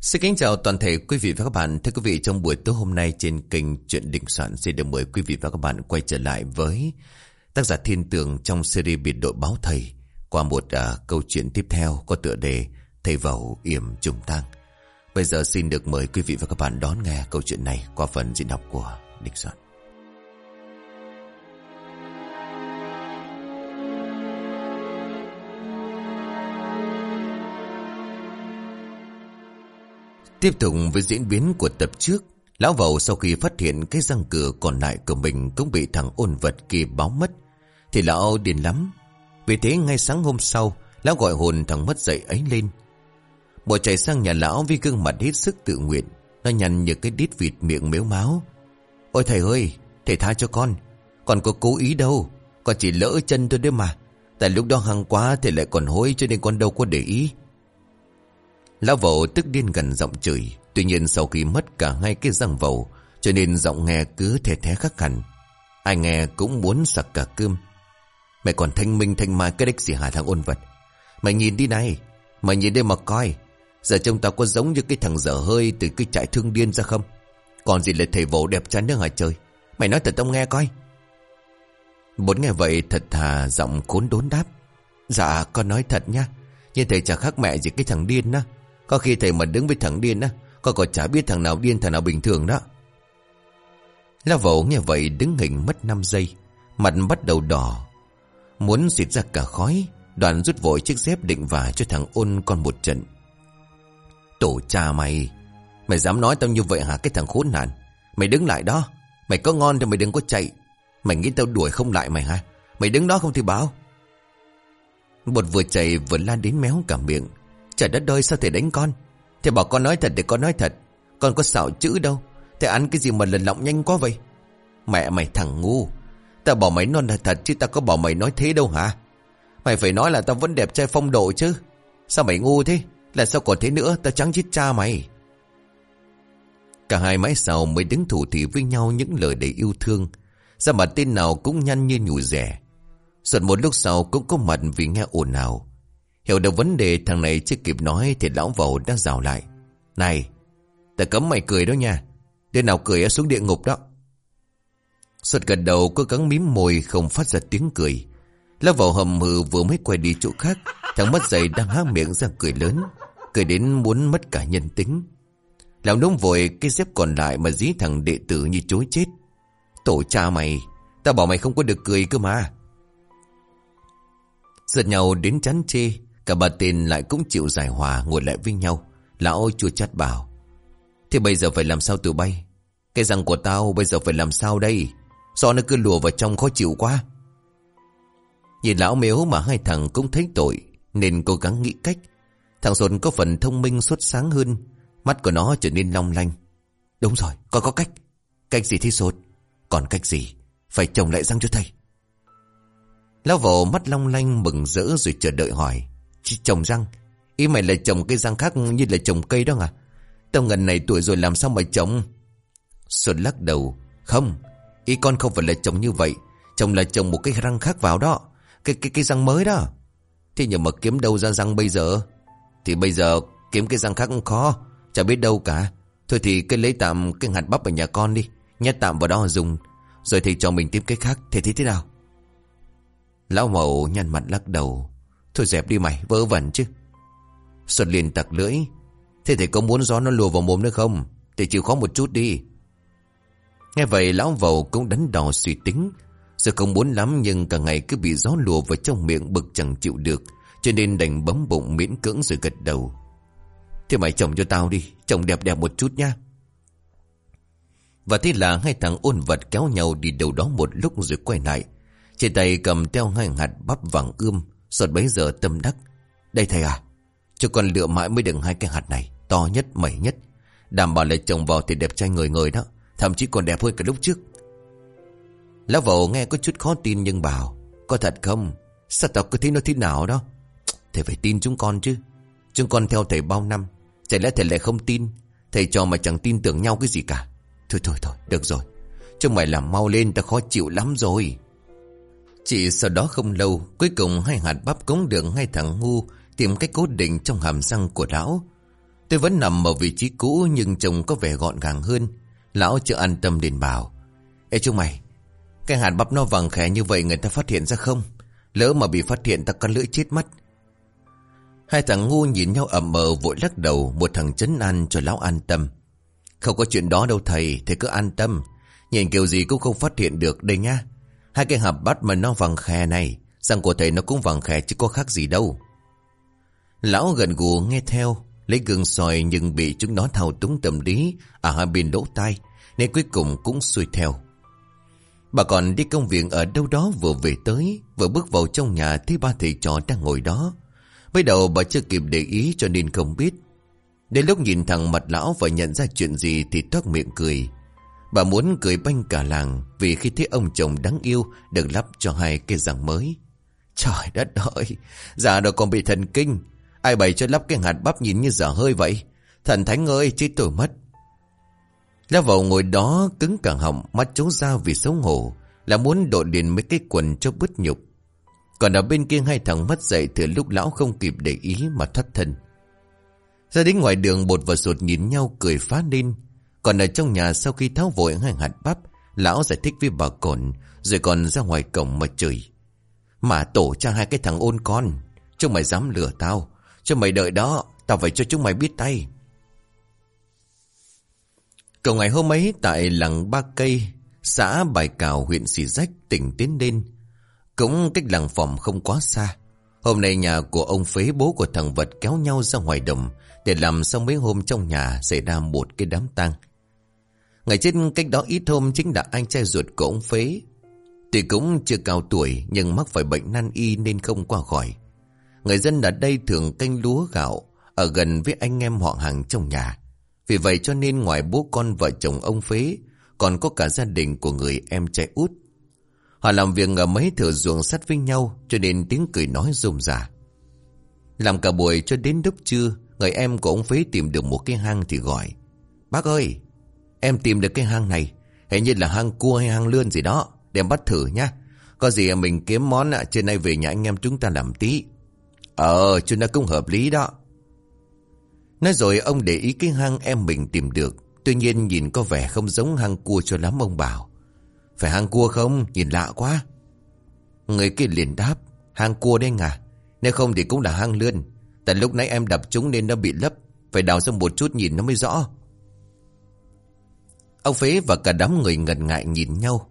Xin kính chào toàn thể quý vị và các bạn. Thưa quý vị, trong buổi tối hôm nay trên kênh Chuyện Định Soạn xin được mời quý vị và các bạn quay trở lại với tác giả Thiên Tường trong series biệt đội báo thầy qua một uh, câu chuyện tiếp theo có tựa đề Thầy Vẩu Yểm Trùng Tang. Bây giờ xin được mời quý vị và các bạn đón nghe câu chuyện này qua phần diễn đọc của Định Soạn. Tiếp tục với diễn biến của tập trước, Lão Vầu sau khi phát hiện cái răng cửa còn lại của mình cũng bị thằng ôn vật kia báo mất, thì lão điên lắm. Vì thế ngay sáng hôm sau, lão gọi hồn thằng mất dậy ấy lên. Bộ chạy sang nhà lão vì gương mặt hết sức tự nguyện, nó nhăn như cái đít vịt miệng mếu máu. Ôi thầy ơi, thầy tha cho con, con có cố ý đâu, con chỉ lỡ chân thôi đấy mà. Tại lúc đó hăng quá thì lại còn hối cho nên con đâu có để ý. Lão vẩu tức điên gần giọng chửi. Tuy nhiên sau khi mất cả hai cái răng vẩu Cho nên giọng nghe cứ thè thé khắc hẳn. Ai nghe cũng muốn sặc cả cơm. Mày còn thanh minh thanh mai cái đích gì hả thằng ôn vật? Mày nhìn đi này, Mày nhìn đây mà coi. Giờ trông tao có giống như cái thằng dở hơi Từ cái trại thương điên ra không? Còn gì là thầy vỗ đẹp trai nữa hả trời? Mày nói thật tao nghe coi. Bốn nghe vậy thật thà giọng khốn đốn đáp. Dạ con nói thật nha. Nhưng thầy chả khác mẹ gì cái thằng điên á có khi thầy mà đứng với thằng điên á Con còn chả biết thằng nào điên, thằng nào bình thường đó. La vẩu nghe vậy đứng hình mất 5 giây, Mặt bắt đầu đỏ. Muốn xịt ra cả khói, Đoàn rút vội chiếc dép định vả cho thằng ôn con một trận. Tổ cha mày Mày dám nói tao như vậy hả cái thằng khốn nạn? Mày đứng lại đó, Mày có ngon thì mày đừng có chạy. Mày nghĩ tao đuổi không lại mày hả? Mày đứng đó không thì báo. Bột vừa chạy vừa la đến méo cả miệng. Trời đất ơi sao thể đánh con? Thầy bảo con nói thật để con nói thật. Con có xạo chữ đâu. Thầy ăn cái gì mà lần lọng nhanh quá vậy? Mẹ mày thằng ngu. Tao bảo mày non là thật chứ tao có bảo mày nói thế đâu hả? Mày phải nói là tao vẫn đẹp trai phong độ chứ. Sao mày ngu thế? Là sao còn thế nữa? Tao trắng chết cha mày. Cả hai mãi sau mới đứng thủ thị với nhau những lời đầy yêu thương. Ra mặt tên nào cũng nhăn như nhủ rẻ. Suốt một lúc sau cũng có mặt vì nghe ồn ào. Hiểu được vấn đề thằng này chưa kịp nói Thì lão vầu đã rào lại. Này Ta cấm mày cười đó nha. Đứa nào cười xuống địa ngục đó. Xuất gần đầu, cố gắng mím môi, Không phát ra tiếng cười. Lão vầu hầm hừ vừa mới quay đi chỗ khác, Thằng mất dậy đang há miệng ra cười lớn, Cười đến muốn mất cả nhân tính. Lão nông vội, cái dép còn lại Mà dí thằng đệ tử như chối chết. Tổ cha mày, Tao bảo mày không có được cười cơ mà. Giật nhau đến chán chê Cả ba tên lại cũng chịu giải hòa ngồi lại với nhau. Lão chua chát bảo. Thế bây giờ phải làm sao tụi bay? Cái răng của tao bây giờ phải làm sao đây? Do nó cứ lùa vào trong khó chịu quá. Nhìn lão mếu mà hai thằng cũng thấy tội nên cố gắng nghĩ cách. Thằng Xuân có phần thông minh xuất sáng hơn. Mắt của nó trở nên long lanh. Đúng rồi, có có cách. Cách gì thế sốt. Còn cách gì? Phải trồng lại răng cho thầy. Lão vồ mắt long lanh mừng rỡ rồi chờ đợi hỏi. Trồng răng. Ý mày là trồng cây răng khác như là trồng cây đó à? Tao ngần này tuổi rồi làm sao mà trồng? Xuân lắc đầu. Không, Ý con không phải là trồng như vậy. Trồng là trồng một cái răng khác vào đó. Cái cái cái răng mới đó. Thế nhưng mà kiếm đâu ra răng bây giờ? Thì bây giờ kiếm cái răng khác cũng khó. Chả biết đâu cả. Thôi thì cứ lấy tạm cái hạt bắp ở nhà con đi. Nhét tạm vào đó dùng. Rồi thì cho mình tìm cái khác. Thế thì thế nào? Lão mậu nhăn mặt lắc đầu. Thôi dẹp đi mày, vỡ vẩn chứ. Xuân liền tặc lưỡi. Thế thì có muốn gió nó lùa vào mồm nữa không? Thì chịu khó một chút đi. Nghe vậy lão vầu cũng đánh đỏ suy tính. Giờ không muốn lắm nhưng cả ngày cứ bị gió lùa vào trong miệng bực chẳng chịu được. Cho nên đành bấm bụng miễn cưỡng rồi gật đầu. Thế mày chồng cho tao đi, chồng đẹp đẹp một chút nha. Và thế là hai thằng ôn vật kéo nhau đi đâu đó một lúc rồi quay lại. Trên tay cầm theo hai hạt bắp vàng ươm sột bấy giờ tâm đắc. Đây thầy à Cho con lựa mãi mới đừng hai cái hạt này, To nhất, mẩy nhất. Đảm bảo là trồng vào thì đẹp trai người người đó, Thậm chí còn đẹp hơn cả lúc trước. Lão vẩu nghe có chút khó tin nhưng bảo, Có thật không? Sao tao cứ thấy nó thế nào đó? Thầy phải tin chúng con chứ. Chúng con theo thầy bao năm, Chả lẽ thầy lại không tin? Thầy cho mà chẳng tin tưởng nhau cái gì cả. Thôi thôi thôi, được rồi. Chúng mày làm mau lên ta khó chịu lắm rồi chỉ sau đó không lâu, cuối cùng hai hạt bắp cũng đường ngay thằng ngu tìm cách cố định trong hàm răng của lão. Tôi vẫn nằm ở vị trí cũ nhưng trông có vẻ gọn gàng hơn. Lão chưa an tâm liền bảo. Ê chú mày, cái hạt bắp nó vàng khẽ như vậy người ta phát hiện ra không? Lỡ mà bị phát hiện ta có lưỡi chết mất. Hai thằng ngu nhìn nhau ẩm mờ vội lắc đầu một thằng chấn an cho lão an tâm. Không có chuyện đó đâu thầy, thầy cứ an tâm. Nhìn kiểu gì cũng không phát hiện được đây nha. Hai cái hạp bát mà nó vàng khè này, răng của thầy nó cũng vàng khè chứ có khác gì đâu. Lão gần gù nghe theo, lấy gương soi nhưng bị chúng nó thao túng tâm lý ở hai bên lỗ tai, nên cuối cùng cũng xuôi theo. Bà còn đi công việc ở đâu đó vừa về tới, vừa bước vào trong nhà thấy ba thầy trò đang ngồi đó. Bây đầu bà chưa kịp để ý cho nên không biết. Đến lúc nhìn thằng mặt lão và nhận ra chuyện gì thì toát miệng cười. Bà muốn cười banh cả làng vì khi thấy ông chồng đáng yêu được lắp cho hai cái răng mới. Trời đất ơi, già rồi còn bị thần kinh. Ai bày cho lắp cái hạt bắp nhìn như dở hơi vậy? Thần thánh ơi, chứ tôi mất. Lá vào ngồi đó cứng cả họng, mắt trố ra vì xấu hổ, là muốn đội điền mấy cái quần cho bứt nhục. Còn ở bên kia hai thằng mất dậy từ lúc lão không kịp để ý mà thoát thân. Ra đến ngoài đường bột và sột nhìn nhau cười phá lên. Còn ở trong nhà sau khi tháo vội hai hạt bắp, lão giải thích với bà cồn, rồi còn ra ngoài cổng mà chửi. Mà tổ cha hai cái thằng ôn con, chúng mày dám lừa tao, cho mày đợi đó, tao phải cho chúng mày biết tay. Cầu ngày hôm ấy tại làng Ba Cây, xã Bài Cào huyện Sì Rách, tỉnh Tiến Đên, cũng cách làng phòng không quá xa. Hôm nay nhà của ông phế bố của thằng vật kéo nhau ra ngoài đồng để làm xong mấy hôm trong nhà xảy ra một cái đám tang. Ngày chết cách đó ít hôm chính là anh trai ruột của ông phế. Tuy cũng chưa cao tuổi nhưng mắc phải bệnh nan y nên không qua khỏi. Người dân ở đây thường canh lúa gạo ở gần với anh em họ hàng trong nhà. Vì vậy cho nên ngoài bố con vợ chồng ông phế, còn có cả gia đình của người em trai út Họ làm việc ở mấy thửa ruộng sắt với nhau cho nên tiếng cười nói rôm rả. Làm cả buổi cho đến lúc trưa, người em của ông Phế tìm được một cái hang thì gọi. Bác ơi, em tìm được cái hang này, hình như là hang cua hay hang lươn gì đó, đem bắt thử nhá. Có gì mình kiếm món ạ, trên nay về nhà anh em chúng ta làm tí. Ờ, chúng ta cũng hợp lý đó. Nói rồi ông để ý cái hang em mình tìm được, tuy nhiên nhìn có vẻ không giống hang cua cho lắm ông bảo. Phải hang cua không? Nhìn lạ quá. Người kia liền đáp. Hang cua đấy à? Nếu không thì cũng là hang lươn. Tại lúc nãy em đập chúng nên nó bị lấp. Phải đào ra một chút nhìn nó mới rõ. Ông Phế và cả đám người ngần ngại nhìn nhau.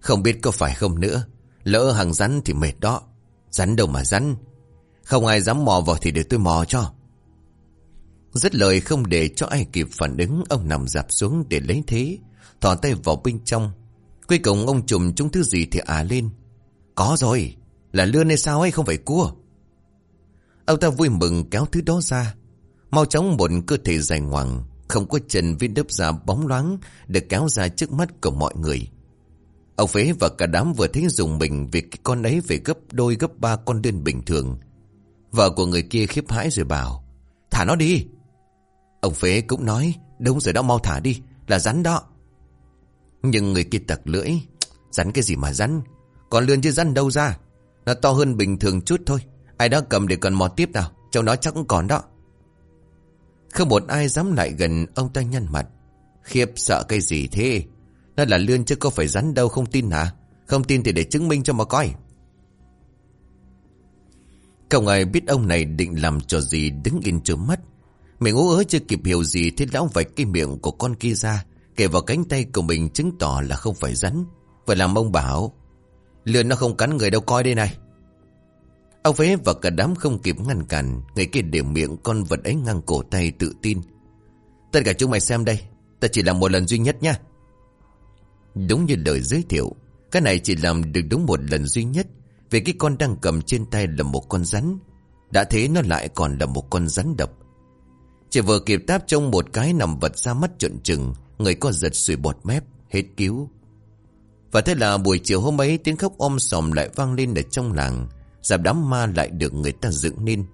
Không biết có phải không nữa. Lỡ hàng rắn thì mệt đó. Rắn đâu mà rắn. Không ai dám mò vào thì để tôi mò cho. Rất lời không để cho ai kịp phản ứng, Ông nằm dạp xuống để lấy thế Thỏ tay vào bên trong Cuối cùng ông trùm chúng thứ gì thì à lên. Có rồi, là lươn hay sao ấy không phải cua. Ông ta vui mừng kéo thứ đó ra. Mau chóng một cơ thể dài ngoằng, không có chân viên đớp da bóng loáng được kéo ra trước mắt của mọi người. Ông Phế và cả đám vừa thấy dùng mình vì cái con ấy về gấp đôi gấp ba con đơn bình thường. Vợ của người kia khiếp hãi rồi bảo, thả nó đi. Ông Phế cũng nói, đúng rồi đó mau thả đi, là rắn đó. Nhưng người kia tặc lưỡi. Rắn cái gì mà rắn? Còn lươn chứ rắn đâu ra? Nó to hơn bình thường chút thôi. Ai đó cầm để còn mò tiếp nào. Trong đó chắc cũng còn đó. Không một ai dám lại gần ông ta nhăn mặt. Khiếp, sợ cái gì thế? Nó là lươn chứ có phải rắn đâu không tin hả? Không tin thì để chứng minh cho mà coi. Không ai biết ông này định làm trò gì đứng yên trước mắt. Mình ú ớ chưa kịp hiểu gì Thế lão vạch cái miệng của con kia ra. Kể vào cánh tay của mình chứng tỏ là không phải rắn. Vậy làm ông bảo lừa nó không cắn người đâu coi đây này. Ông Phế và cả đám không kịp ngăn cản, Người kia đều miệng con vật ấy ngang cổ tay tự tin. Tất cả chúng mày xem đây, Ta chỉ làm một lần duy nhất nha Đúng như lời giới thiệu, Cái này chỉ làm được đúng một lần duy nhất, Vì cái con đang cầm trên tay là một con rắn. Đã thế nó lại còn là một con rắn độc. Chỉ vừa kịp táp trong một cái nằm vật ra mắt trộn trừng Người có giật sủi bọt mép, Hết cứu. Và thế là buổi chiều hôm ấy, Tiếng khóc om sòm lại vang lên ở trong làng. Giảm đám ma lại được người ta dựng nên.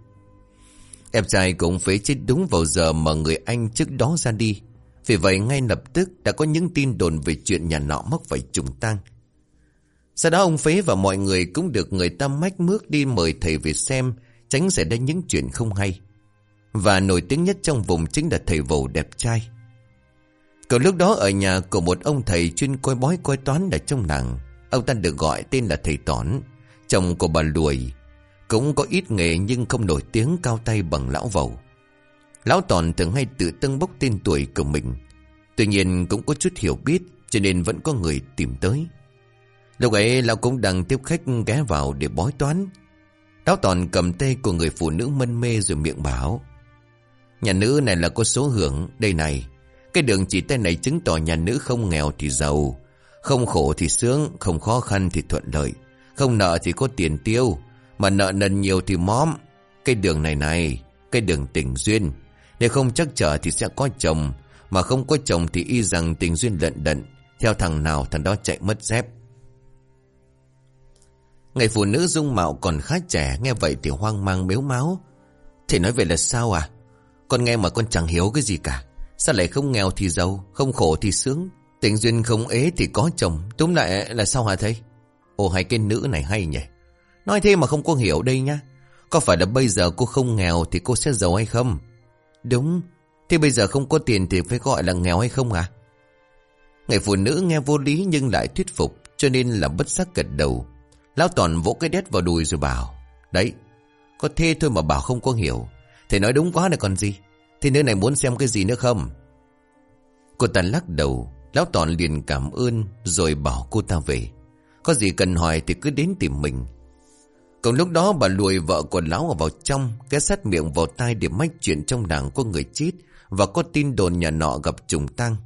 Em trai cũng phế chết đúng vào giờ Mà người anh trước đó ra đi. Vì vậy ngay lập tức đã có những tin đồn Về chuyện nhà nọ mắc phải trùng tang. Sau đó ông Phế và mọi người Cũng được người ta mách mước đi mời thầy về xem, Tránh xảy ra những chuyện không hay. Và nổi tiếng nhất trong vùng chính là thầy vầu đẹp trai. Cậu lúc đó ở nhà của một ông thầy chuyên coi bói coi toán ở trong làng. Ông ta được gọi tên là thầy Tón Chồng của bà Lùi Cũng có ít nghề nhưng không nổi tiếng cao tay bằng lão vầu. Lão Tòn thường hay tự tâng bốc tên tuổi của mình. Tuy nhiên cũng có chút hiểu biết, Cho nên vẫn có người tìm tới. Lúc ấy lão cũng đang tiếp khách ghé vào để bói toán. Lão Tòn cầm tay của người phụ nữ mân mê rồi miệng bảo, Nhà nữ này là có số hưởng, Đây này cái đường chỉ tay này chứng tỏ nhà nữ không nghèo thì giàu, Không khổ thì sướng, Không khó khăn thì thuận lợi, Không nợ thì có tiền tiêu, Mà nợ nần nhiều thì móm Cái đường này này, Cái đường tình duyên, Nếu không chắc trở thì sẽ có chồng, Mà không có chồng thì y rằng tình duyên lận đận, Theo thằng nào thằng đó chạy mất dép. Người phụ nữ dung mạo còn khá trẻ, Nghe vậy thì hoang mang, mếu máu. Thì nói về là sao à? Con nghe mà con chẳng hiểu cái gì cả. Sao lại không nghèo thì giàu, Không khổ thì sướng? Tình duyên không ế thì có chồng, Túm lại là sao hả thầy? Ồ hai cái nữ này hay nhỉ? Nói thế mà không có hiểu đây nha Có phải là bây giờ cô không nghèo Thì cô sẽ giàu hay không? Đúng, Thế bây giờ không có tiền thì phải gọi là nghèo hay không à Người phụ nữ nghe vô lý nhưng lại thuyết phục, Cho nên là bất giác gật đầu. Lão Toàn vỗ cái đét vào đùi rồi bảo, Đấy, Có thế thôi mà bảo không có hiểu. Thầy nói đúng quá là còn gì. Thì nơi này muốn xem cái gì nữa không? Cô ta lắc đầu, Lão Toàn liền cảm ơn, Rồi bảo cô ta về. Có gì cần hỏi thì cứ đến tìm mình. Còn lúc đó, bà lùi vợ của lão ở vào trong Cái sát miệng vào tai để mách chuyện trong đảng có người chết Và có tin đồn nhà nọ gặp trùng tăng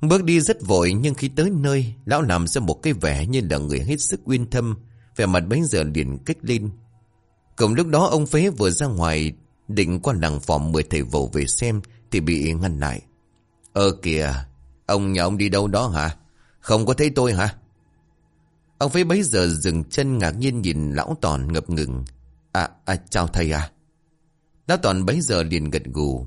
Bước đi rất vội, nhưng khi tới nơi, Lão làm ra một cái vẻ như là người hết sức uyên thâm. Vẻ mặt bấy giờ liền kích lên. Cùng lúc đó, ông Phế vừa ra ngoài Định qua làng phòng mời thầy vầu về xem Thì bị ngăn lại. Ơ kìa Ông nhà ông đi đâu đó hả? Không có thấy tôi hả? Ông Phế bấy giờ dừng chân ngạc nhiên nhìn lão Toàn ngập ngừng. À, à chào thầy à. Lão Toàn bấy giờ liền gật gù.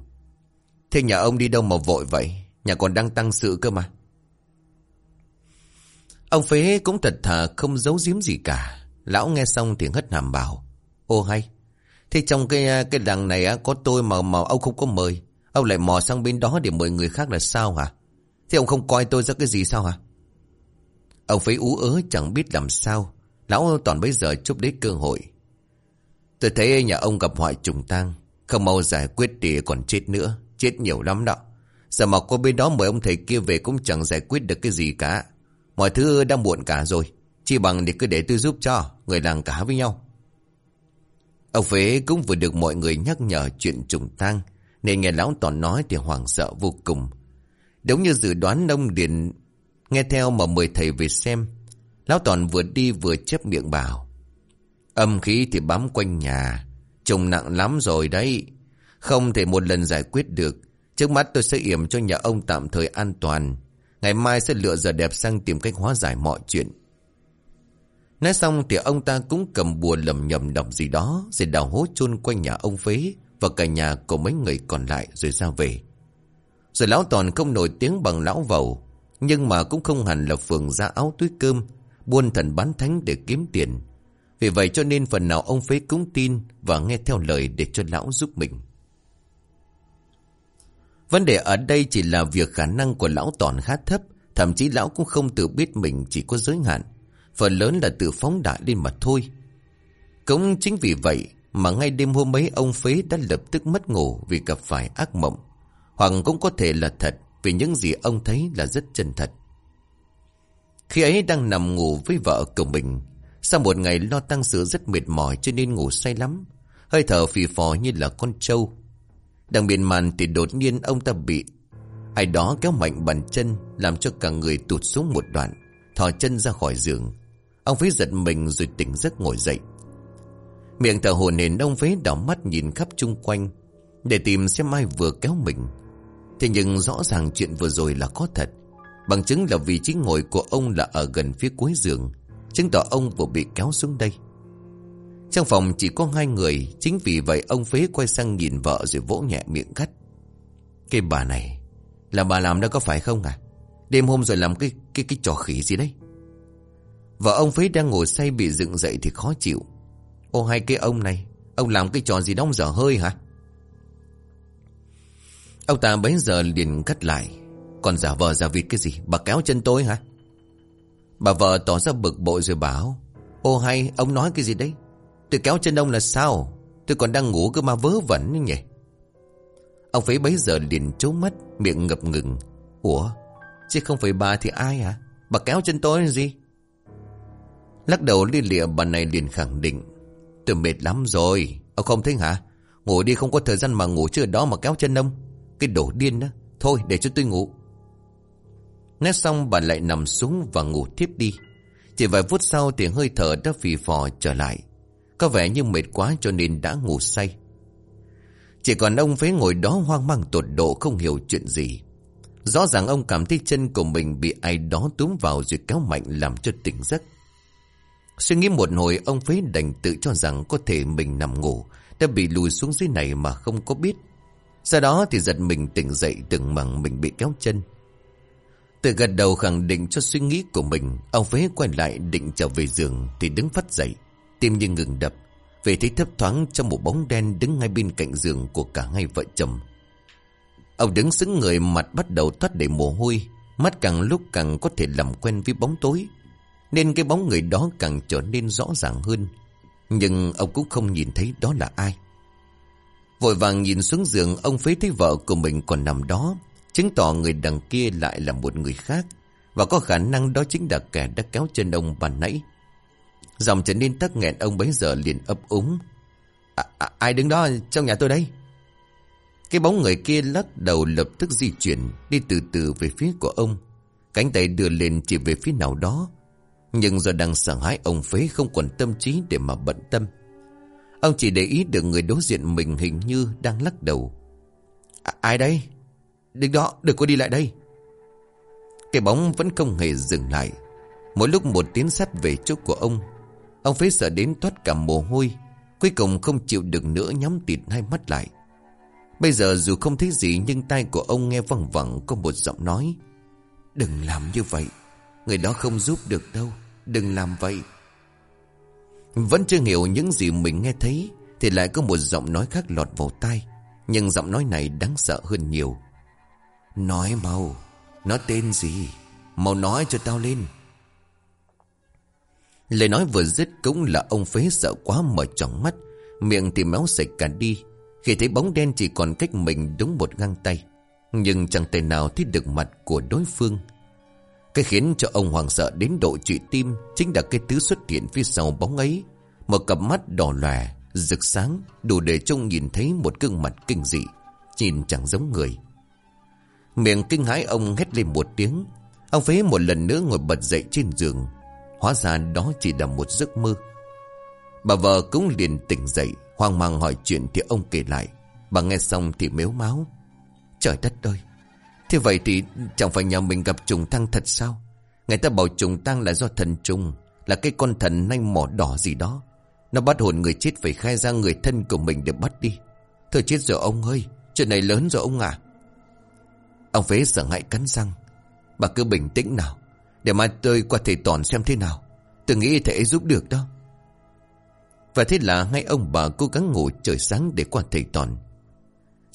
Thế nhà ông đi đâu mà vội vậy? Nhà còn đang tăng sự cơ mà. Ông Phế cũng thật thà không giấu giếm gì cả. Lão nghe xong thì hất hàm bảo. Ô hay Thế trong cái à, cái đằng này à, có tôi mà mà ông không có mời Ông lại mò sang bên đó để mời người khác là sao hả Thế ông không coi tôi ra cái gì sao hả Ông Phế ú ớ, chẳng biết làm sao Lão toàn bây giờ chúc đấy cơ hội Tôi thấy nhà ông gặp hoại trùng tang Không mau giải quyết thì còn chết nữa Chết nhiều lắm đó Giờ mà cô bên đó mời ông thầy kia về cũng chẳng giải quyết được cái gì cả. Mọi thứ đã muộn cả rồi. Chỉ bằng để cứ để tôi giúp cho. Người làng cả với nhau. Ông Phế cũng vừa được mọi người nhắc nhở chuyện trùng tang, Nên nghe lão toàn nói thì hoảng sợ vô cùng. Đúng như dự đoán, ông Điền nghe theo mà mời thầy về xem. Lão toàn vừa đi vừa chép miệng bảo. Âm khí thì bám quanh nhà. Trùng nặng lắm rồi đấy. Không thể một lần giải quyết được. Trước mắt tôi sẽ yểm cho nhà ông tạm thời an toàn. Ngày mai sẽ lựa giờ đẹp sang tìm cách hóa giải mọi chuyện. Nói xong thì ông ta cũng cầm bùa lầm nhầm đọc gì đó rồi đào hố chôn quanh nhà ông phế và cả nhà của mấy người còn lại rồi ra về. Rồi lão toàn không nổi tiếng bằng lão vầu nhưng mà cũng không hẳn là phường ra áo túi cơm buôn thần bán thánh để kiếm tiền. Vì vậy cho nên phần nào ông phế cũng tin và nghe theo lời để cho lão giúp mình. Vấn đề ở đây chỉ là việc khả năng của lão toàn khá thấp, thậm chí lão cũng không tự biết mình chỉ có giới hạn. Phần lớn là tự phóng đại lên mà thôi. Cũng chính vì vậy mà ngay đêm hôm ấy ông Phế đã lập tức mất ngủ vì gặp phải ác mộng. Hoặc cũng có thể là thật vì những gì ông thấy là rất chân thật. Khi ấy đang nằm ngủ với vợ của mình, sau một ngày lo tăng sự rất mệt mỏi cho nên ngủ say lắm. Hơi thở phì phò như là con trâu đang miên màn thì đột nhiên ông ta bị Ai đó kéo mạnh bàn chân Làm cho cả người tụt xuống một đoạn Thò chân ra khỏi giường Ông Phế giật mình rồi tỉnh giấc ngồi dậy. Miệng thở hồn hển, ông Phế đảo mắt nhìn khắp chung quanh Để tìm xem ai vừa kéo mình. Thế nhưng rõ ràng chuyện vừa rồi là có thật. Bằng chứng là vị trí ngồi của ông là ở gần phía cuối giường, Chứng tỏ ông vừa bị kéo xuống đây. Trong phòng chỉ có hai người, Chính vì vậy ông Phế quay sang nhìn vợ Rồi vỗ nhẹ miệng gắt. Cái bà này, Là bà làm đó có phải không à? Đêm hôm rồi làm cái cái cái trò khỉ gì đấy? Vợ ông Phế đang ngồi say bị dựng dậy thì khó chịu. Ô, hai cái ông này, Ông làm cái trò gì đóng dở hơi hả? Ông ta bấy giờ liền cắt lại. Còn giả vờ giả vịt cái gì? Bà kéo chân tôi hả? Bà vợ tỏ ra bực bội rồi bảo, Ô hay ông nói cái gì đấy? Tôi kéo chân ông là sao? Tôi còn đang ngủ cơ mà vớ vẩn như nhỉ? Ông phế bấy giờ liền trố mắt, Miệng ngập ngừng. Ủa, Chứ không phải bà thì ai hả? Bà kéo chân tôi là gì? Lắc đầu lia lịa, bà này liền khẳng định. Tôi mệt lắm rồi. Ông không thấy hả? Ngủ đi, không có thời gian mà ngủ, chưa đó mà kéo chân ông. Cái đổ điên đó. Thôi, để cho tôi ngủ. Nét xong, bà lại nằm xuống và ngủ tiếp đi. Chỉ vài phút sau thì hơi thở đã phì phò trở lại. Có vẻ như mệt quá cho nên đã ngủ say. Chỉ còn ông phế ngồi đó hoang mang tột độ, không hiểu chuyện gì. Rõ ràng ông cảm thấy chân của mình bị ai đó túm vào rồi kéo mạnh làm cho tỉnh giấc. Suy nghĩ một hồi, ông phế đành tự cho rằng có thể mình nằm ngủ. Đã bị lùi xuống dưới này mà không có biết. Sau đó thì giật mình tỉnh dậy, tưởng mằng mình bị kéo chân. Tự gật đầu khẳng định cho suy nghĩ của mình, Ông phế quay lại định trở về giường Thì đứng phát dậy. Tim như ngừng đập. Về thấy thấp thoáng trong một bóng đen đứng ngay bên cạnh giường của cả hai vợ chồng. Ông đứng xứng người, mặt bắt đầu thoát đầy mồ hôi. Mắt càng lúc càng có thể làm quen với bóng tối. Nên cái bóng người đó càng trở nên rõ ràng hơn. Nhưng ông cũng không nhìn thấy đó là ai. Vội vàng nhìn xuống giường Ông phế thấy vợ của mình còn nằm đó Chứng tỏ người đằng kia lại là một người khác. Và có khả năng đó chính là kẻ đã kéo chân ông bàn nãy. Dòng trở nên tắc nghẹn ông bấy giờ liền ấp úng. À, à, Ai đứng đó trong nhà tôi đây? Cái bóng người kia lắc đầu lập tức di chuyển Đi từ từ về phía của ông. Cánh tay đưa lên chỉ về phía nào đó. Nhưng do đang sợ hãi ông phế không còn tâm trí để mà bận tâm Ông chỉ để ý được người đối diện mình hình như đang lắc đầu à, Ai đây? Đừng đó, đừng có đi lại đây. Cái bóng vẫn không hề dừng lại. Mỗi lúc một tiến sát về chỗ của ông. Ông phế sợ đến toát cả mồ hôi. Cuối cùng không chịu được nữa nhắm tịt hai mắt lại. Bây giờ dù không thấy gì nhưng tai của ông nghe văng vẳng có một giọng nói. Đừng làm như vậy. Người đó không giúp được đâu. Đừng làm vậy. Vẫn chưa hiểu những gì mình nghe thấy, thì lại có một giọng nói khác lọt vào tai. Nhưng giọng nói này đáng sợ hơn nhiều. Nói mau Nó tên gì Mau nói cho tao lên Lời nói vừa dứt cũng là ông phế sợ quá mở tròn mắt Miệng thì méo sạch cả đi Khi thấy bóng đen chỉ còn cách mình đúng một găng tay Nhưng chẳng thể nào thấy được mặt của đối phương cái khiến cho ông hoàng sợ đến độ trụy tim Chính là cái tứ xuất hiện phía sau bóng ấy. Một cặp mắt đỏ lòe, Rực sáng, Đủ để trông nhìn thấy một gương mặt kinh dị, Nhìn chẳng giống người. Miệng kinh hãi ông hét lên một tiếng. Ông phế một lần nữa ngồi bật dậy trên giường. Hóa ra đó chỉ là một giấc mơ. Bà vợ cũng liền tỉnh dậy, Hoang mang hỏi chuyện thì ông kể lại. Bà nghe xong thì mếu máu. Trời đất ơi! Thế vậy thì chẳng phải nhà mình gặp trùng tăng thật sao? Người ta bảo trùng tăng là do thần trùng, Là cái con thần nanh mỏ đỏ gì đó. Nó bắt hồn người chết phải khai ra người thân của mình để bắt đi. Thôi chết rồi ông ơi, Chuyện này lớn rồi ông à. Ông phế sợ hãi cắn răng. Bà cứ bình tĩnh nào, Để mai tôi qua thầy toàn xem thế nào. Tôi nghĩ thầy giúp được đó. Và thế là ngay ông bà cố gắng ngủ trời sáng để qua thầy toàn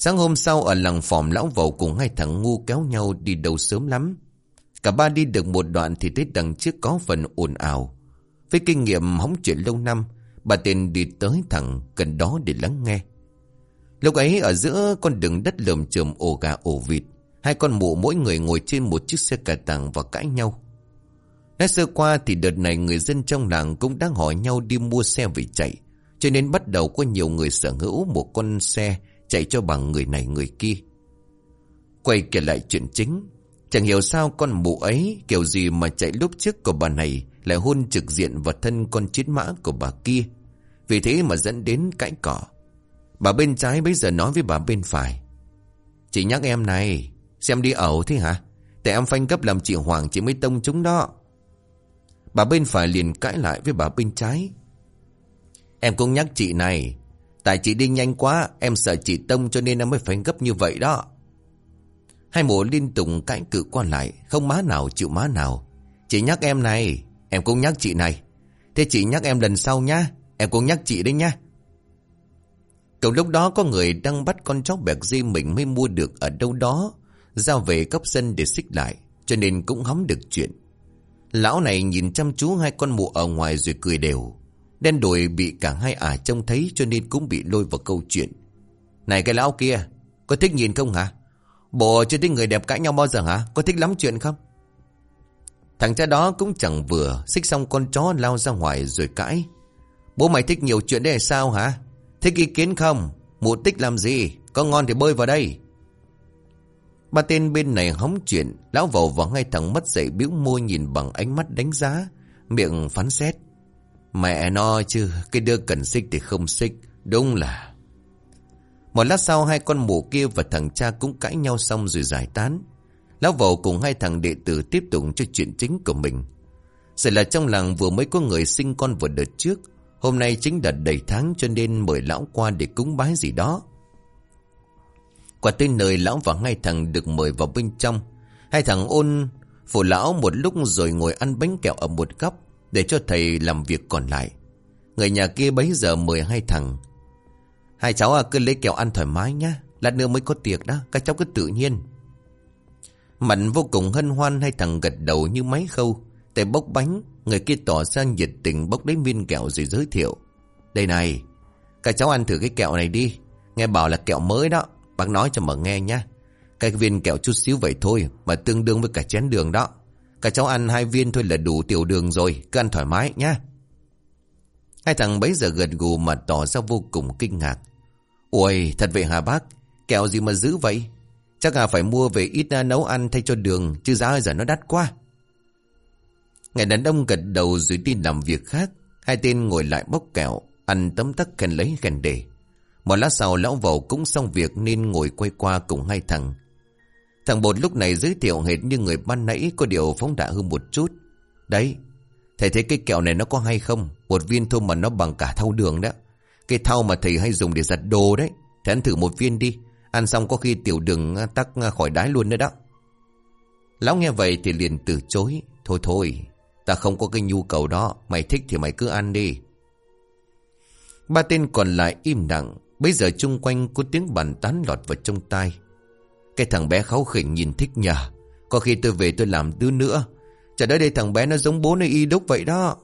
Sáng hôm sau ở làng phòng lão vầu cùng hai thằng ngu kéo nhau đi đâu sớm lắm Cả ba đi được một đoạn thì thấy đằng trước có phần ồn ào Với kinh nghiệm hóng chuyện lâu năm, Bà tên đi tới thẳng gần đó để lắng nghe Lúc ấy ở giữa con đường đất lởm chởm ổ gà ổ vịt, Hai con mụ mỗi người ngồi trên một chiếc xe cà tàng và cãi nhau. Nói sơ qua thì đợt này người dân trong làng cũng đang hỏi nhau đi mua xe về chạy. Cho nên bắt đầu có nhiều người sở hữu một con xe chạy cho bằng người này người kia. Quay kể lại chuyện chính. Chẳng hiểu sao con mụ ấy kiểu gì mà chạy lúc trước của bà này lại hôn trực diện vào thân con chiến mã của bà kia. Vì thế mà dẫn đến cãi cỏ. Bà bên trái bây giờ nói với bà bên phải. Chị nhắc em này, Xem đi ẩu thế hả Tại em phanh cấp làm chị Hoàng chị mới tông chúng đó Bà bên phải liền cãi lại với bà bên trái Em cũng nhắc chị này Tại chị đi nhanh quá, Em sợ chị tông cho nên em mới phanh gấp như vậy đó Hai mụ liên tục cãi cự qua lại, Không má nào chịu má nào Chị nhắc em này, Em cũng nhắc chị này Thế chị nhắc em lần sau nhá, Em cũng nhắc chị đấy nhá Cậu lúc đó có người đang bắt con chó bẹc di mình mới mua được ở đâu đó. Giao về cấp sân để xích lại. Cho nên cũng hóng được chuyện. Lão này nhìn chăm chú hai con mụ ở ngoài rồi cười đều. Đen đùi bị cả hai ả trông thấy cho nên cũng bị lôi vào câu chuyện. Này cái lão kia, có thích nhìn không hả? Bộ chưa thích người đẹp cãi nhau bao giờ hả? Có thích lắm chuyện không? Thằng cha đó cũng chẳng vừa, xích xong con chó lao ra ngoài rồi cãi. Bố mày thích nhiều chuyện đấy sao hả? Thích ý kiến không? Mụ tích làm gì? Có ngon thì bơi vào đây. Ba tên bên này hóng chuyện, lão vào và ngay thằng mất dậy biểu môi nhìn bằng ánh mắt đánh giá, miệng phán xét. Mẹ nó chứ, cái đứa cần xích thì không xích, đúng là... Một lát sau hai con mụ kia và thằng cha cũng cãi nhau xong rồi giải tán. Lão vầu cùng hai thằng đệ tử tiếp tục cho chuyện chính của mình. Sẽ là trong làng vừa mới có người sinh con vừa đợt trước. Hôm nay chính đợt đầy tháng cho nên mời lão qua để cúng bái gì đó. Qua tới nơi lão và hai thằng được mời vào bên trong. Hai thằng ôn phụ lão một lúc rồi ngồi ăn bánh kẹo ở một góc để cho thầy làm việc còn lại. Người nhà kia bấy giờ mời hai thằng. Hai cháu à cứ lấy kẹo ăn thoải mái nhá. Lát nữa mới có tiệc đó. Các cháu cứ tự nhiên. Mạnh vô cùng hân hoan, hai thằng gật đầu như máy khâu. Tay bốc bánh. Người kia tỏ ra nhiệt tình bốc lấy viên kẹo rồi giới thiệu. Đây này. Các cháu ăn thử cái kẹo này đi. Nghe bảo là kẹo mới đó. Bác nói cho mà nghe nhá. Cái viên kẹo chút xíu vậy thôi. Mà tương đương với cả chén đường đó cả cháu ăn hai viên thôi là đủ tiểu đường rồi. Cứ ăn thoải mái nhá. Hai thằng bấy giờ gật gù mà tỏ ra vô cùng kinh ngạc. Ôi, thật vậy hả bác? Kẹo gì mà giữ vậy? Chắc là phải mua về ít nấu ăn thay cho đường, chứ giá giờ nó đắt quá. Ngày đàn ông gật đầu rồi đi làm việc khác. Hai tên ngồi lại bốc kẹo, ăn tấm tắc khen lấy khen để. Một lát sau lão vầu cũng xong việc nên ngồi quay qua cùng hai thằng. Thằng bột lúc này giới thiệu hệt như người ban nãy có điều phóng đại hơn một chút. Đấy, thầy thấy cái kẹo này nó có hay không? Một viên thôi mà nó bằng cả thau đường đó. Cái thau mà thầy hay dùng để giặt đồ đấy. Thầy ăn thử một viên đi. Ăn xong có khi tiểu đường à, tắc à, khỏi đái luôn nữa đó. Lão nghe vậy thì liền từ chối. Thôi thôi, ta không có cái nhu cầu đó. Mày thích thì mày cứ ăn đi. Ba tên còn lại im lặng. Bây giờ chung quanh có tiếng bàn tán lọt vào trong tai. Cái thằng bé kháu khỉnh nhìn thích nhờ. Có khi tôi về tôi làm tư nữa. Chả đấy đây thằng bé nó giống bố nó y đúc vậy đó.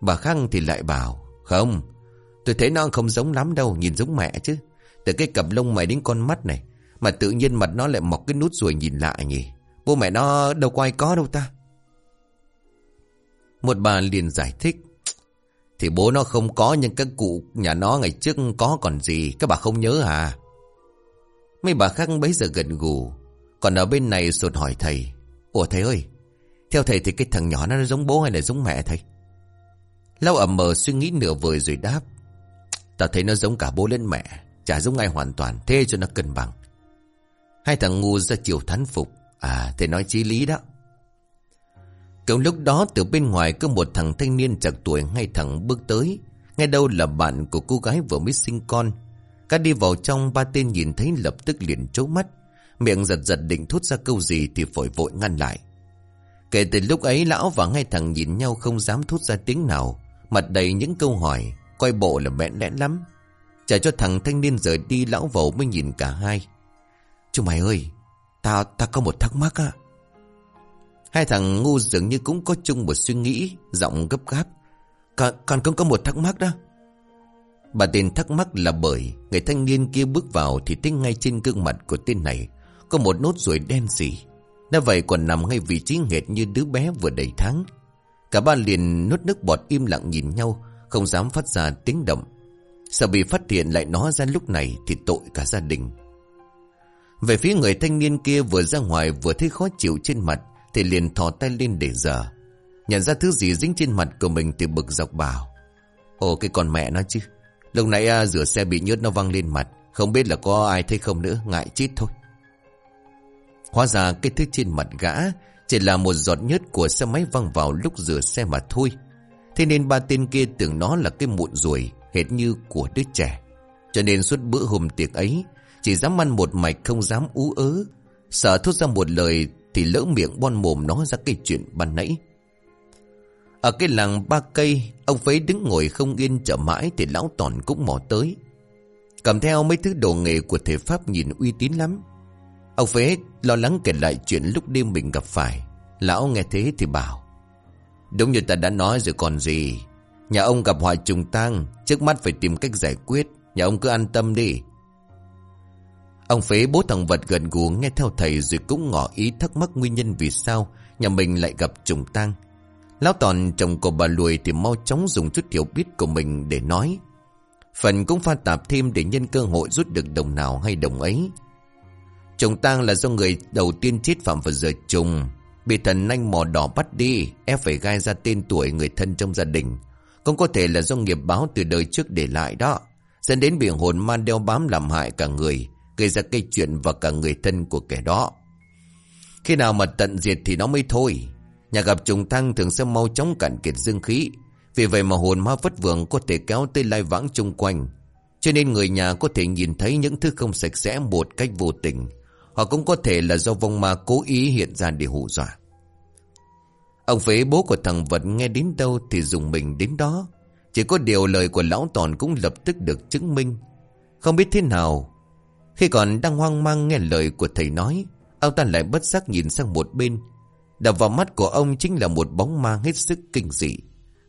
Bà Khang thì lại bảo. Không, tôi thấy nó không giống lắm đâu, nhìn giống mẹ chứ. Từ cái cặp lông mày đến con mắt này. Mà tự nhiên mặt nó lại mọc cái nút ruồi nhìn lạ nhỉ. Bố mẹ nó đâu có ai có đâu ta. Một bà liền giải thích. Thì bố nó không có nhưng các cụ nhà nó ngày trước có còn gì. Các bà không nhớ à? Mấy bà khác bấy giờ gần gù. Còn ở bên này sột hỏi thầy. Ủa thầy ơi, theo thầy thì cái thằng nhỏ nó giống bố hay là giống mẹ thầy? Lão ẩm mờ suy nghĩ nửa vời rồi đáp. Ta thấy nó giống cả bố lẫn mẹ. Chả giống ai hoàn toàn, thế cho nó cân bằng. Hai thằng ngu ra chiều thán phục. À, thầy nói chí lý đó. Cùng lúc đó từ bên ngoài có một thằng thanh niên chạc tuổi ngay thẳng bước tới. Ngay đâu là bạn của cô gái vừa mới sinh con. Cả đi vào trong ba tên nhìn thấy lập tức liền trố mắt. Miệng giật giật định thốt ra câu gì thì vội vội ngăn lại. Kể từ lúc ấy lão và ngay thằng nhìn nhau không dám thốt ra tiếng nào. Mặt đầy những câu hỏi, coi bộ là mẹn lẽn lắm. Trả cho thằng thanh niên rời đi lão vầu mới nhìn cả hai. Chú mày ơi, ta ta có một thắc mắc á. Hai thằng ngu dường như cũng có chung một suy nghĩ, giọng gấp gáp. Con, con cũng có một thắc mắc đó. Bà tên thắc mắc là bởi người thanh niên kia bước vào thì thấy ngay trên gương mặt của tên này có một nốt ruồi đen xỉ. Đã vậy còn nằm ngay vị trí nghệt như đứa bé vừa đầy tháng. Cả ba liền nuốt nước bọt im lặng nhìn nhau, không dám phát ra tiếng động. Sợ bị phát hiện lại nó ra lúc này thì tội cả gia đình. Về phía người thanh niên kia vừa ra ngoài vừa thấy khó chịu trên mặt thì liền thò tay lên để giờ. Nhận ra thứ gì dính trên mặt của mình thì bực dọc bảo. Ồ cái con mẹ nó chứ. Lúc nãy à, rửa xe bị nhớt nó văng lên mặt. Không biết là có ai thấy không nữa, ngại chít thôi. Hóa ra cái thứ trên mặt gã chỉ là một giọt nhớt của xe máy văng vào lúc rửa xe mà thôi. Thế nên ba tên kia tưởng nó là cái mụn ruồi hệt như của đứa trẻ. Cho nên suốt bữa hôm tiệc ấy, chỉ dám ăn một mạch không dám ú ớ. Sợ thốt ra một lời thì lỡ miệng bon mồm nó ra cái chuyện ban nãy. Ở cái làng ba cây, ông Phấy đứng ngồi không yên chờ mãi thì lão tòn cũng mò tới. Cầm theo mấy thứ đồ nghề của thể pháp nhìn uy tín lắm. Ông Phế lo lắng kể lại chuyện lúc đêm mình gặp phải. Lão nghe thế thì bảo Đúng như ta đã nói rồi còn gì. Nhà ông gặp hoại trùng tang Trước mắt phải tìm cách giải quyết. Nhà ông cứ an tâm đi. Ông Phế bố thằng vật gần gù nghe theo thầy Rồi cũng ngỏ ý thắc mắc nguyên nhân vì sao Nhà mình lại gặp trùng tang. Lão toàn chồng của bà lùi Thì mau chóng dùng chút hiểu biết của mình để nói. Phần cũng pha tạp thêm Để nhân cơ hội rút được đồng nào hay đồng ấy. Chồng tang là do người đầu tiên chết phạm vào giờ trùng. Bị thần nanh mò đỏ bắt đi, Ép phải gai ra tên tuổi người thân trong gia đình. Cũng có thể là do nghiệp báo từ đời trước để lại đó. Dẫn đến bị hồn man đeo bám làm hại cả người, Gây ra cây chuyện và cả người thân của kẻ đó. Khi nào mà tận diệt thì nó mới thôi. Nhà gặp trùng thăng thường sẽ mau chóng cạn kiệt dương khí. Vì vậy mà hồn ma vất vượng có thể kéo tới lai vãng chung quanh. Cho nên người nhà có thể nhìn thấy những thứ không sạch sẽ một cách vô tình. Hoặc cũng có thể là do vong ma cố ý hiện ra để hù dọa. Ông phế bố của thằng vật nghe đến đâu thì dùng mình đến đó. Chỉ có điều lời của lão toàn cũng lập tức được chứng minh. Không biết thế nào, Khi còn đang hoang mang nghe lời của thầy nói, Ông ta lại bất giác nhìn sang một bên. Đập vào mắt của ông chính là một bóng ma hết sức kinh dị.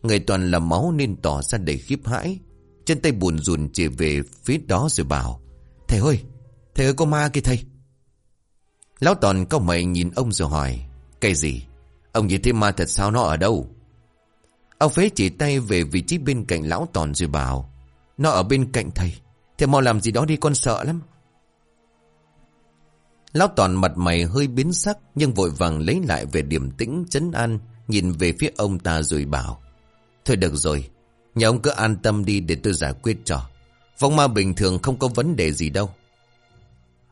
Người toàn là máu nên tỏ ra đầy khiếp hãi. Chân tay buồn rùn chỉ về phía đó rồi bảo, Thầy ơi Thầy ơi, có ma kìa thầy. Lão toàn cao mày nhìn ông rồi hỏi, Cái gì? Ông nhìn thấy ma thật sao? Nó ở đâu? Ông phế chỉ tay về vị trí bên cạnh lão toàn rồi bảo, Nó ở bên cạnh thầy. Thầy mau làm gì đó đi, con sợ lắm. Lão toàn mặt mày hơi biến sắc Nhưng vội vàng lấy lại về điểm tĩnh chấn an Nhìn về phía ông ta rồi bảo Thôi được rồi Nhà ông cứ an tâm đi để tôi giải quyết cho Vong ma bình thường không có vấn đề gì đâu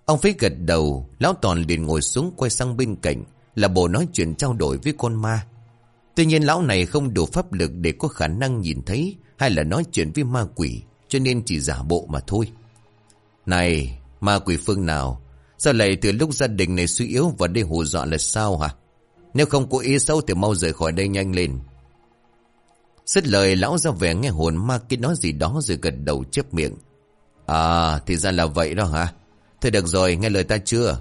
Ông phế gật đầu Lão toàn liền ngồi xuống quay sang bên cạnh là bộ nói chuyện trao đổi với con ma. Tuy nhiên lão này không đủ pháp lực để có khả năng nhìn thấy hay là nói chuyện với ma quỷ, cho nên chỉ giả bộ mà thôi. Này, ma quỷ phương nào? Sao lại từ lúc gia đình này suy yếu và đây hù dọa là sao hả? Nếu không có ý xấu thì mau rời khỏi đây nhanh lên. Xích lời lão ra vẻ nghe hồn ma kia nói gì đó rồi gật đầu chép miệng. À, thì ra là vậy đó hả? Thôi được rồi, nghe lời ta chưa?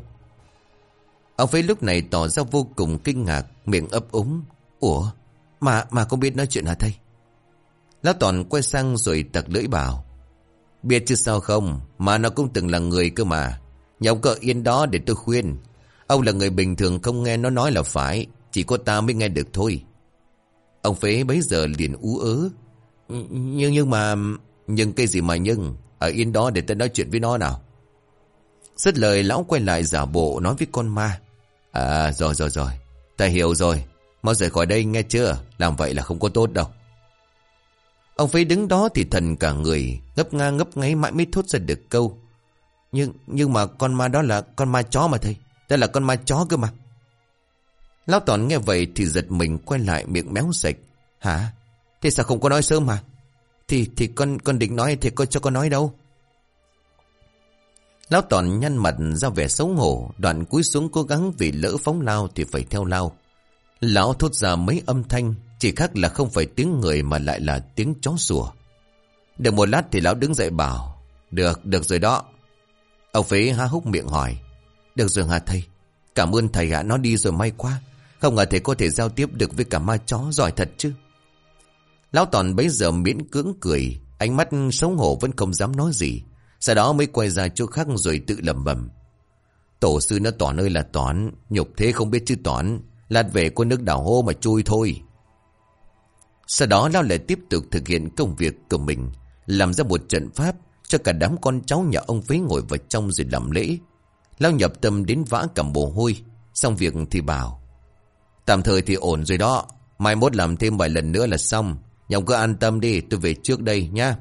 Ông Phế lúc này tỏ ra vô cùng kinh ngạc, miệng ấp úng. Ủa, mà mà không biết nói chuyện hả thầy? Lão Toàn quay sang rồi tặc lưỡi bảo. Biết chứ sao không, mà nó cũng từng là người cơ mà. Nhà ông cỡ yên đó để tôi khuyên. Ông là người bình thường không nghe nó nói là phải, chỉ có ta mới nghe được thôi. Ông Phế bấy giờ liền ú ớ. Nhưng nhưng mà... Nhưng cái gì mà nhưng? Ở yên đó để tôi nói chuyện với nó nào. Rất lời lão quay lại giả bộ nói với con ma. À rồi rồi rồi Ta hiểu rồi Mau rời khỏi đây nghe chưa Làm vậy là không có tốt đâu Ông Phế đứng đó thì thần cả người Ngấp ngang ngấp ngáy mãi mới thốt ra được câu nhưng nhưng mà con ma đó là con ma chó mà thầy Đây là con ma chó cơ mà Lão Toàn nghe vậy thì giật mình quay lại miệng méo sạch Hả Thế sao không có nói sớm hả Thì thì con con định nói thì con cho con nói đâu Lão Toàn nhăn mặt ra vẻ xấu hổ, đoạn cúi xuống cố gắng vì lỡ phóng lao thì phải theo lao. Lão thốt ra mấy âm thanh, chỉ khác là không phải tiếng người mà lại là tiếng chó sủa. Được một lát thì lão đứng dậy bảo, được, được rồi đó. Ông phế há húc miệng hỏi, được rồi hả thầy? Cảm ơn thầy ạ, nó đi rồi may quá. Không ngờ thầy có thể giao tiếp được với cả ma chó giỏi thật chứ. Lão Toàn bấy giờ miễn cưỡng cười, ánh mắt xấu hổ vẫn không dám nói gì. Sau đó mới quay ra chỗ khác rồi tự lầm bầm. Tổ sư nó tỏ nơi là toán, nhục thế không biết chữ toán, lát về con nước đảo hô mà chui thôi. Sau đó lão lại tiếp tục thực hiện công việc của mình, làm ra một trận pháp cho cả đám con cháu nhà ông phế ngồi vào trong rồi làm lễ. Lao nhập tâm đến vã cầm bồ hôi, xong việc thì bảo. Tạm thời thì ổn rồi đó, mai mốt làm thêm vài lần nữa là xong. Nhông cứ an tâm đi, tôi về trước đây nha.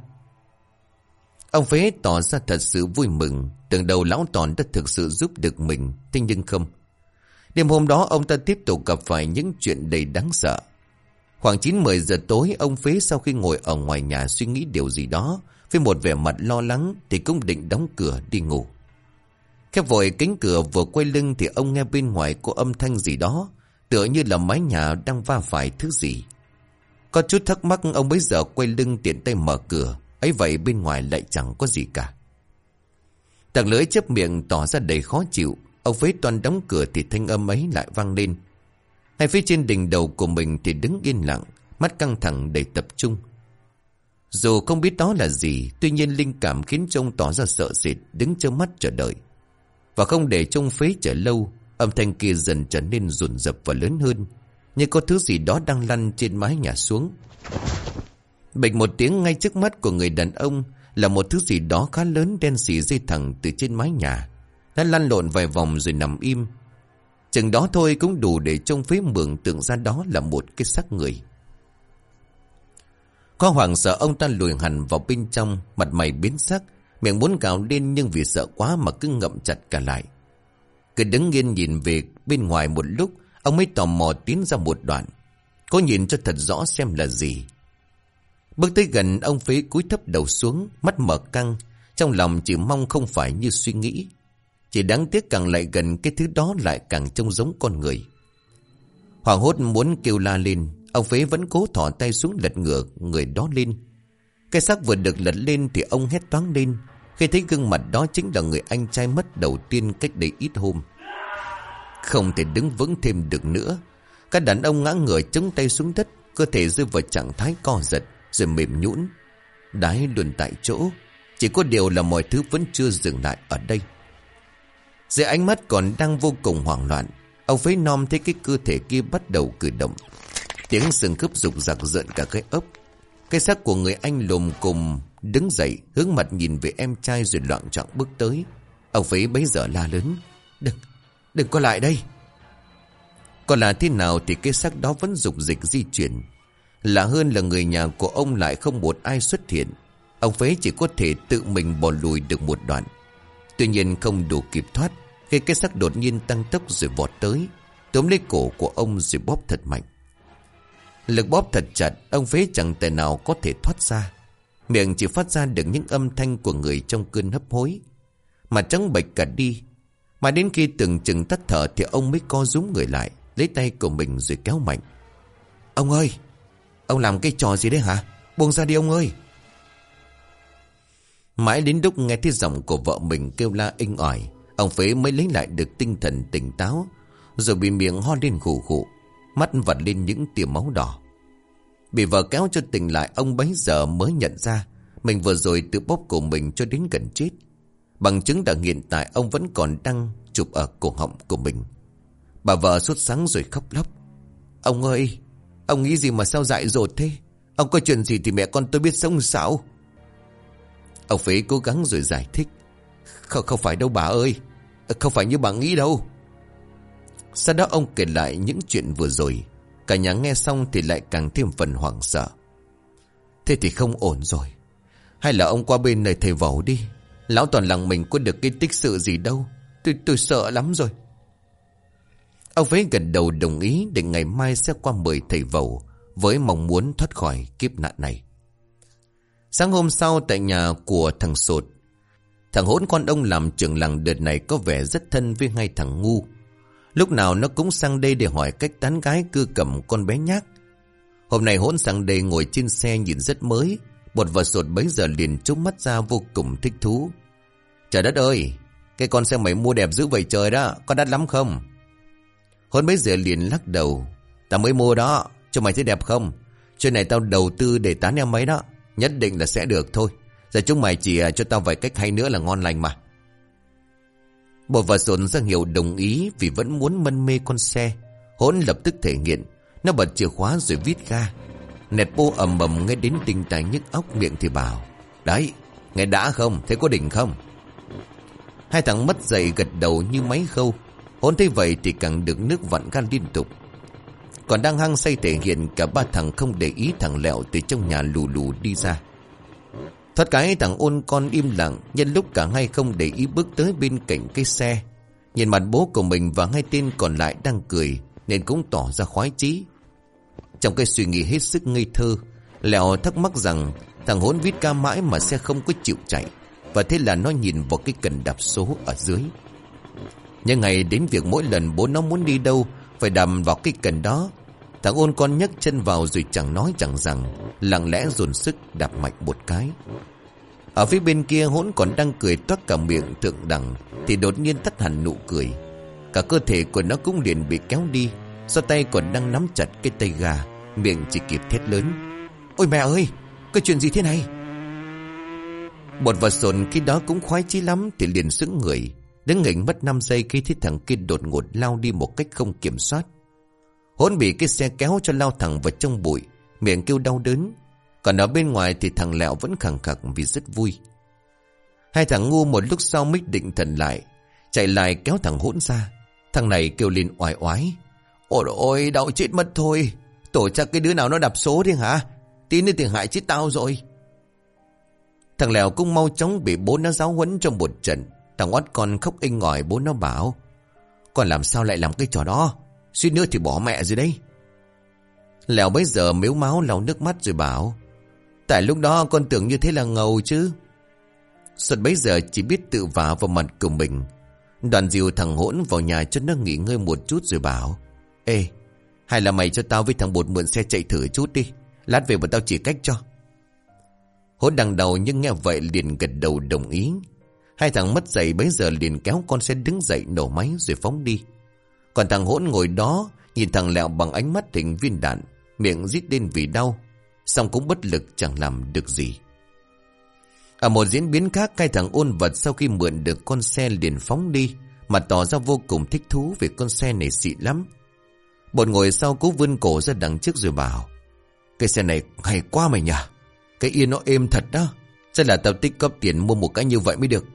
Ông Phế tỏ ra thật sự vui mừng, tưởng đầu lão toàn đã thực sự giúp được mình, thế nhưng không. Đêm hôm đó ông ta tiếp tục gặp phải những chuyện đầy đáng sợ. Khoảng 9-10 giờ tối, ông Phế sau khi ngồi ở ngoài nhà suy nghĩ điều gì đó, với một vẻ mặt lo lắng thì cũng định đóng cửa đi ngủ. Khép vội cánh cửa vừa quay lưng thì ông nghe bên ngoài có âm thanh gì đó, tựa như là mái nhà đang va phải thứ gì. Có chút thắc mắc ông bấy giờ quay lưng tiện tay mở cửa, ấy vậy bên ngoài lại chẳng có gì cả. Tặng lưỡi chép miệng tỏ ra đầy khó chịu. Ông Phế toàn đóng cửa thì thanh âm ấy lại vang lên. Ngay phía trên đỉnh đầu của mình thì đứng yên lặng, mắt căng thẳng đầy tập trung. Dù không biết đó là gì, tuy nhiên linh cảm khiến trông tỏ ra sợ sệt, đứng trơ mắt chờ đợi. Và không để trông phế chờ lâu, âm thanh kia dần trở nên rồn rập và lớn hơn, như có thứ gì đó đang lăn trên mái nhà xuống. Bịch một tiếng ngay trước mắt của người đàn ông là một thứ gì đó khá lớn đen xì dây thẳng từ trên mái nhà. Nó lăn lộn vài vòng rồi nằm im. Chừng đó thôi cũng đủ để trông phế mường tượng ra đó là một cái xác người. Có hoàng sợ ông ta lùi hẳn vào bên trong, mặt mày biến sắc, miệng muốn gào lên nhưng vì sợ quá mà cứ ngậm chặt cả lại. Cứ đứng yên nhìn về bên ngoài một lúc, ông mới tò mò tiến ra một đoạn. Có nhìn cho thật rõ xem là gì. Bước tới gần ông phế cúi thấp đầu xuống, mắt mở căng, trong lòng chỉ mong không phải như suy nghĩ. Chỉ đáng tiếc càng lại gần cái thứ đó lại càng trông giống con người. Hoàng hốt muốn kêu la lên, Ông Phế vẫn cố thỏ tay xuống lật ngửa người đó lên. Cái xác vừa được lật lên thì ông hét toáng lên. Khi thấy gương mặt đó chính là người anh trai mất đầu tiên cách đây ít hôm. Không thể đứng vững thêm được nữa. Các đàn ông ngã ngửa chống tay xuống đất, cơ thể rơi vào trạng thái co giật, rồi mềm nhũn Đái luôn tại chỗ. Chỉ có điều là mọi thứ vẫn chưa dừng lại ở đây. Dưới ánh mắt còn đang vô cùng hoảng loạn, ông Phế nom thấy cái cơ thể kia bắt đầu cử động. Tiếng sừng khớp rục rạc rợn cả cái ốc. Cái xác của người anh lùm cùng đứng dậy hướng mặt nhìn về em trai rồi loạn trọng bước tới. Ông phế bấy giờ la lớn. Đừng, đừng có lại đây. Còn là thế nào thì cái xác đó vẫn dục dịch di chuyển. Lạ hơn là người nhà của ông lại không một ai xuất hiện. Ông phế chỉ có thể tự mình bỏ lùi được một đoạn. Tuy nhiên không đủ kịp thoát khi cái xác đột nhiên tăng tốc rồi vọt tới. Tóm lấy cổ của ông rồi bóp thật mạnh. Lực bóp thật chặt, ông phế chẳng thể nào có thể thoát ra. Miệng chỉ phát ra được những âm thanh của người trong cơn hấp hối. Mà trắng bệch cả đi. Mà đến khi từng chừng tắt thở thì ông mới co rúm người lại, lấy tay của mình rồi kéo mạnh. Ông ơi! Ông làm cái trò gì đấy hả? Buông ra đi ông ơi! Mãi đến lúc nghe thấy giọng của vợ mình kêu la inh ỏi, ông phế mới lấy lại được tinh thần tỉnh táo, rồi bị miệng ho lên khủ khủ. Mắt vật lên những tia máu đỏ. Bị vợ kéo cho tỉnh lại Ông bấy giờ mới nhận ra Mình vừa rồi tự bóp cổ mình cho đến gần chết. Bằng chứng là hiện tại Ông vẫn còn đang chụp ở cổ họng của mình. Bà vợ sốt sáng rồi khóc lóc. Ông ơi Ông nghĩ gì mà sao dại dột thế? Ông có chuyện gì thì mẹ con tôi biết sống sao? Ông phế cố gắng rồi giải thích. Không, không phải đâu bà ơi Không phải như bà nghĩ đâu sau đó ông kể lại những chuyện vừa rồi. Cả nhà nghe xong thì lại càng thêm phần hoảng sợ. Thế thì không ổn rồi. Hay là ông qua bên này thầy vẩu đi. Lão toàn lặng mình có được cái tích sự gì đâu. Tôi, tôi sợ lắm rồi. Ông Vế gần đầu đồng ý để ngày mai sẽ qua mời thầy vẩu với mong muốn thoát khỏi kiếp nạn này. Sáng hôm sau tại nhà của thằng Sột, thằng hỗn con ông làm trưởng làng đợt này có vẻ rất thân với hai thằng ngu. Lúc nào nó cũng sang đây để hỏi cách tán gái cưa cầm con bé nhác. Hôm nay hỗn sang đây ngồi trên xe nhìn rất mới. Bột vợ sột bấy giờ liền trúc mắt ra vô cùng thích thú. Trời đất ơi, cái con xe mày mua đẹp dữ vậy trời đó, có đắt lắm không? Hôn bấy giờ liền lắc đầu. Tao mới mua đó, cho mày thấy đẹp không? Chuyện này tao đầu tư để tán em mấy đó. Nhất định là sẽ được thôi. Giờ chúng mày chỉ à, cho tao vài cách hay nữa là ngon lành mà. Bộ và dồn ra hiệu đồng ý vì vẫn muốn mân mê con xe. Hỗn lập tức thể hiện. Nó bật chìa khóa rồi vít ga. Nẹt bô ầm ầm nghe đến tình tài nhức óc miệng thì bảo. Đấy, nghe đã không? Thế có đỉnh không? Hai thằng mất dậy gật đầu như máy khâu. Hỗn thấy vậy thì càng được nước vặn gan liên tục. Còn đang hăng say thể hiện cả ba thằng không để ý thằng lẹo từ trong nhà lù lù đi ra. Thoát cái thằng ôn con im lặng, Nhân lúc cả hai không để ý bước tới bên cạnh cái xe. Nhìn mặt bố của mình và hai tên còn lại đang cười, Nên cũng tỏ ra khoái chí. Trong cái suy nghĩ hết sức ngây thơ, Lẹo thắc mắc rằng Thằng hốn vít ca mãi mà xe không có chịu chạy, Và thế là nó nhìn vào cái cần đạp số ở dưới. Nhưng ngày đến việc mỗi lần bố nó muốn đi đâu, Phải đầm vào cái cần đó Thằng ôn con nhấc chân vào rồi chẳng nói chẳng rằng, Lặng lẽ dồn sức đạp mạnh một cái. Ở phía bên kia, hỗn còn đang cười toát cả miệng thượng đẳng, Thì đột nhiên tắt hẳn nụ cười. Cả cơ thể của nó cũng liền bị kéo đi, Do tay còn đang nắm chặt cái tay gà, Miệng chỉ kịp thét lớn. Ôi mẹ ơi Cái chuyện gì thế này? Bột và sồn khi đó cũng khoái chí lắm Thì liền sững người. Đứng nghỉnh mất 5 giây khi thấy thằng kia đột ngột lao đi một cách không kiểm soát. Hỗn bị cái xe kéo cho lao thẳng vào trong bụi, Miệng kêu đau đớn. Còn ở bên ngoài thì thằng Lẹo vẫn khẳng khặc vì rất vui. Hai thằng ngu một lúc sau mít định thần lại, Chạy lại kéo thằng hỗn ra. Thằng này kêu lên oai oái, Ôi ôi, đau chết mất thôi. Tổ chắc cái đứa nào nó đạp số đi hả? Tí nữa thì hại chết tao rồi. Thằng Lèo cũng mau chóng bị bố nó giáo huấn trong một trận. Thằng oát con khóc inh ngỏi bố nó bảo, Con làm sao lại làm cái trò đó? Suýt nữa thì bỏ mẹ rồi đấy. Lèo bây giờ miếu máu lau nước mắt rồi bảo, Tại lúc đó con tưởng như thế là ngầu chứ. Xuân bấy giờ chỉ biết tự vả vào mặt của mình. Đoàn dìu thằng hỗn vào nhà cho nó nghỉ ngơi một chút rồi bảo, Ê, Hay là mày cho tao với thằng bột mượn xe chạy thử chút đi, Lát về bọn tao chỉ cách cho. Hỗn đằng đầu nhưng nghe vậy liền gật đầu đồng ý. Hai thằng mất dậy bấy giờ liền kéo con xe đứng dậy nổ máy rồi phóng đi. Còn thằng hỗn ngồi đó, Nhìn thằng lẹo bằng ánh mắt hình viên đạn, Miệng rít lên vì đau, Xong cũng bất lực chẳng làm được gì. Ở một diễn biến khác Cái thằng ôn vật sau khi mượn được con xe liền phóng đi, Mà tỏ ra vô cùng thích thú Vì con xe này xịn lắm. Bột ngồi sau cố vươn cổ ra đằng trước rồi bảo, Cái xe này hay quá mày nhỉ? Cái yên nó êm thật đó. Chắc là tao tích góp tiền mua một cái như vậy mới được.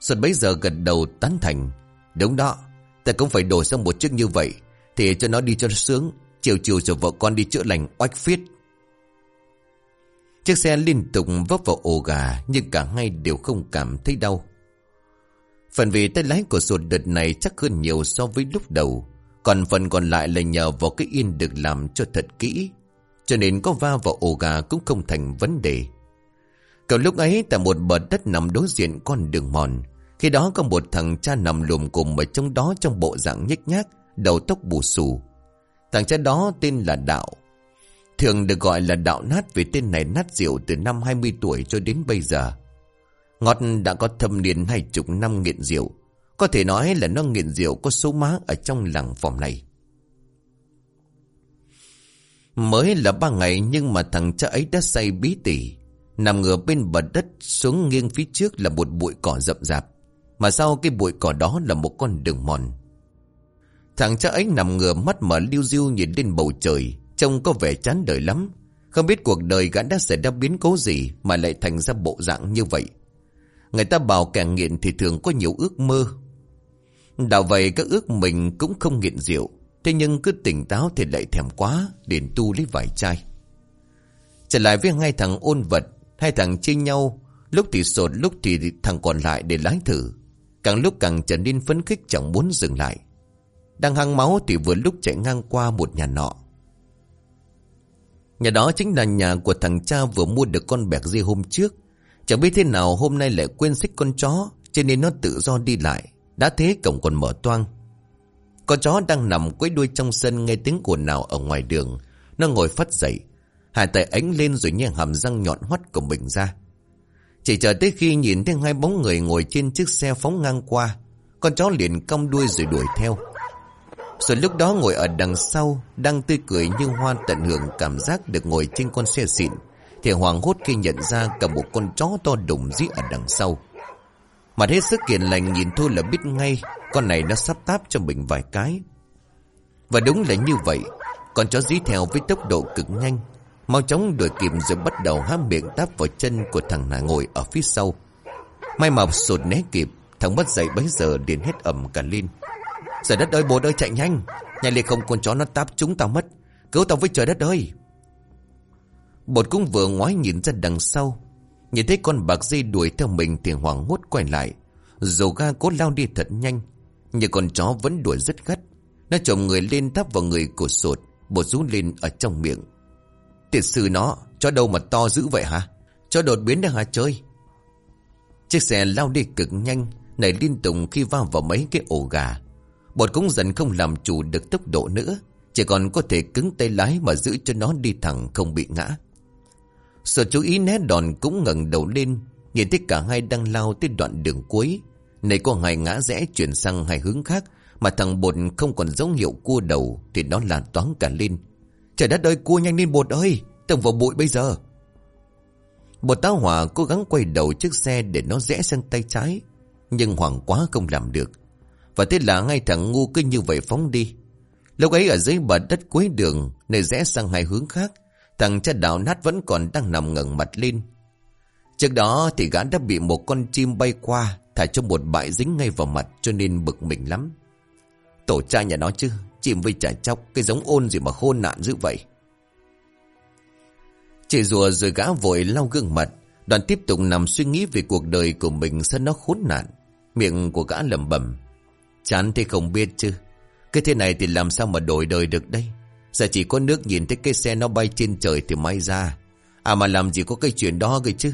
Xuân bấy giờ gật đầu tán thành, Đúng đó Ta cũng phải đổi sang một chiếc như vậy, Thì cho nó đi cho nó sướng. Chiều chiều rồi vợ con đi chữa lành oách phiết Chiếc xe liên tục vấp vào ổ gà, Nhưng cả hai đều không cảm thấy đau. Phần vì tay lái của sột đợt này chắc hơn nhiều so với lúc đầu. Còn phần còn lại là nhờ vào cái yên được làm cho thật kỹ, Cho nên có va vào ổ gà cũng không thành vấn đề. Cậu lúc ấy tại một bờ đất nằm đối diện con đường mòn khi đó có một thằng cha nằm lùm cùng ở trong đó trong bộ dạng nhếch nhác, Đầu tóc bù xù. Thằng cha đó tên là Đạo. Thường được gọi là Đạo Nát vì tên này nát rượu từ năm 20 tuổi cho đến bây giờ. Ngọt đã có thâm niên hai chục năm nghiện rượu. Có thể nói là nó nghiện rượu có số má ở trong làng phòng này. Mới là ba ngày nhưng mà thằng cha ấy đã say bí tỉ, Nằm ngửa bên bờ đất xuống nghiêng phía trước là một bụi cỏ rậm rạp. Mà sau cái bụi cỏ đó là một con đường mòn? Thằng cha ấy nằm ngửa mắt mở liêu diêu nhìn lên bầu trời, Trông có vẻ chán đời lắm. Không biết cuộc đời gã đã xảy ra biến cố gì Mà lại thành ra bộ dạng như vậy. Người ta bảo kẻ nghiện thì thường có nhiều ước mơ. Đạo vậy các ước mình cũng không nghiện rượu, Thế nhưng cứ tỉnh táo thì lại thèm quá Đến tu lấy vài chai. Trở lại với hai thằng ôn vật, Hai thằng chia nhau, Lúc thì sột, lúc thì thằng còn lại để lái thử. Càng lúc càng trở nên phấn khích chẳng muốn dừng lại. Đang hăng máu thì vừa lúc chạy ngang qua một nhà nọ. Nhà đó chính là nhà của thằng cha vừa mua được con bẹc dê hôm trước. Chẳng biết thế nào hôm nay lại quên xích con chó, Cho nên nó tự do đi lại. Đã thế cổng còn mở toang. Con chó đang nằm quấy đuôi trong sân nghe tiếng ồn nào ở ngoài đường. Nó ngồi phát dậy, Hai tay ánh lên rồi nhè hàm răng nhọn hoắt của mình ra. Chỉ chờ tới khi nhìn thấy hai bóng người ngồi trên chiếc xe phóng ngang qua, Con chó liền cong đuôi rồi đuổi theo. Rồi lúc đó ngồi ở đằng sau, Đang tươi cười như hoa tận hưởng cảm giác được ngồi trên con xe xịn, Thì hoàng hốt khi nhận ra cả một con chó to đùng dí ở đằng sau. Mặt hết sức kiền lành nhìn thôi là biết ngay, Con này nó sắp táp cho mình vài cái. Và đúng là như vậy, Con chó dí theo với tốc độ cực nhanh Mau chóng đuổi kịp rồi bắt đầu há miệng táp vào chân của thằng nà ngồi ở phía sau. May mà sụt né kịp, thằng mất dậy bấy giờ liền hết ẩm cả lên. Trời đất ơi bố ơi chạy nhanh, nhanh lên không con chó nó táp chúng tao mất. Cứu tao với trời đất ơi. Bột cũng vừa ngoái nhìn ra đằng sau. Nhìn thấy con bạc dây đuổi theo mình thì hoảng hốt quay lại. Dầu ga cố lao đi thật nhanh. Nhưng con chó vẫn đuổi rất gắt. Nó chồng người lên táp vào người của sụt. Bột rú lên ở trong miệng. Tiệt sư nó, cho đâu mà to dữ vậy hả? Cho đột biến đang hả chơi? Chiếc xe lao đi cực nhanh, nảy liên tục khi va vào mấy cái ổ gà. Bột cũng dần không làm chủ được tốc độ nữa, chỉ còn có thể cứng tay lái mà giữ cho nó đi thẳng không bị ngã. Sợ chú ý né đòn cũng ngẩng đầu lên, Nhìn thấy cả hai đang lao tới đoạn đường cuối Này có hai ngã rẽ chuyển sang hai hướng khác Mà thằng bột không còn dấu hiệu cua đầu Thì nó là toán cả lên Trời đất ơi, cua nhanh lên bột ơi Tông vào bụi bây giờ. Bột táo hỏa cố gắng quay đầu chiếc xe Để nó rẽ sang tay trái, Nhưng hoảng quá không làm được. Và thế là ngay thằng ngu cứ như vậy phóng đi. Lúc ấy ở dưới bờ đất cuối đường, Nơi rẽ sang hai hướng khác, Thằng cha đạo nát vẫn còn đang nằm ngẩng mặt lên. Trước đó thì gã đã bị một con chim bay qua, Thả cho một bãi dính ngay vào mặt Cho nên bực mình lắm. Tổ cha nhà nó chứ chìm với chả chóc, Cái giống ôn gì mà khôn nạn dữ vậy Chị rùa rồi gã vội lau gương mặt, Đoàn tiếp tục nằm suy nghĩ về cuộc đời của mình Sao nó khốn nạn Miệng của gã lầm bẩm. Chán thì không biết chứ, Cái thế này thì làm sao mà đổi đời được đây Giờ chỉ có nước nhìn thấy cái xe nó bay trên trời thì may ra À mà làm gì có cái chuyện đó cơ chứ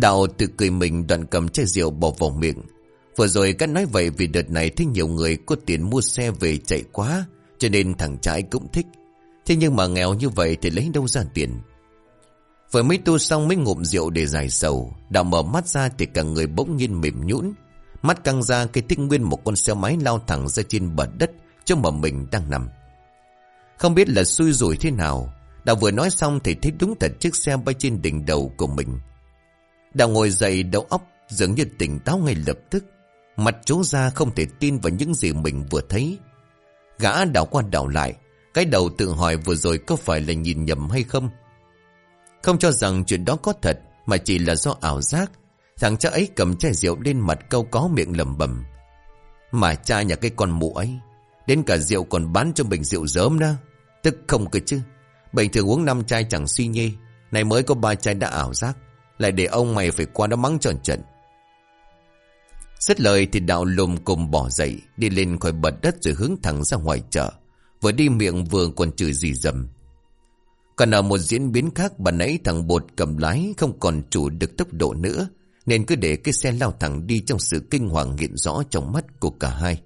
Đạo tự cười mình đoạn cầm chai rượu bỏ vào miệng. Vừa rồi các nói vậy vì đợt này thấy nhiều người có tiền mua xe về chạy quá, cho nên thằng trai cũng thích. Thế nhưng mà nghèo như vậy thì lấy đâu ra tiền. Vừa mới tu xong mới ngụm rượu để giải sầu, Đã mở mắt ra thì cả người bỗng nhiên mềm nhũn Mắt căng ra cái thích nguyên một con xe máy lao thẳng ra trên bờ đất cho mà mình đang nằm. Không biết là xui rủi thế nào, đạo vừa nói xong thì thấy đúng thật chiếc xe bay trên đỉnh đầu của mình. Đào ngồi dậy đầu óc dường như tỉnh táo ngay lập tức. Mặt chú ra không thể tin vào những gì mình vừa thấy. Gã đảo qua đảo lại. Cái đầu tự hỏi vừa rồi có phải là nhìn nhầm hay không? Không cho rằng chuyện đó có thật, mà chỉ là do ảo giác. Thằng cha ấy cầm chai rượu lên mặt câu có miệng lầm bầm. Mà cha nhà cái con mụ ấy. Đến cả rượu còn bán cho mình rượu dớm đó. Tức không cơ chứ. Bình thường uống năm chai chẳng suy nhê. Này mới có ba chai đã ảo giác. Lại để ông mày phải qua đó mắng tròn trận Xét lời thì đạo lùm cùng bỏ dậy, Đi lên khỏi bật đất rồi hướng thẳng ra ngoài chợ, Vừa đi miệng vừa còn chửi gì dầm Còn ở một diễn biến khác, Bà nãy thằng bột cầm lái Không còn chủ được tốc độ nữa, Nên cứ để cái xe lao thẳng đi Trong sự kinh hoàng hiện rõ trong mắt của cả hai.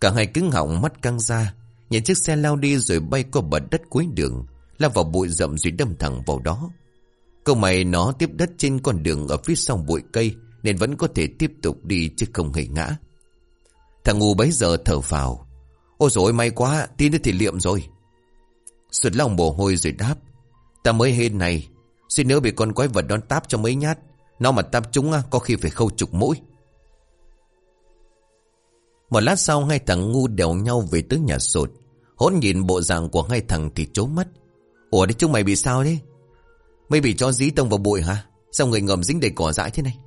Cả hai cứng họng mắt căng ra, Nhìn chiếc xe lao đi rồi bay qua bờ đất cuối đường, Lao vào bụi rậm rồi đâm thẳng vào đó. Câu mày nó tiếp đất trên con đường ở phía sau bụi cây nên vẫn có thể tiếp tục đi chứ không hề ngã. Thằng ngu bấy giờ thở vào. Ôi dồi may quá, tí nữa thì liệm rồi. Xuất lòng mồ hôi rồi đáp. Ta mới hên này, xin nữa bị con quái vật đón táp cho mấy nhát. Nó mà táp chúng có khi phải khâu trục mũi. Một lát sau hai thằng ngu đèo nhau về tới nhà sột. hốt nhìn bộ dạng của hai thằng thì trố mắt. Ủa đấy chúng mày bị sao đấy? Mày bị cho dí tông vào bụi hả? Sao người ngầm dính đầy cỏ dại thế này?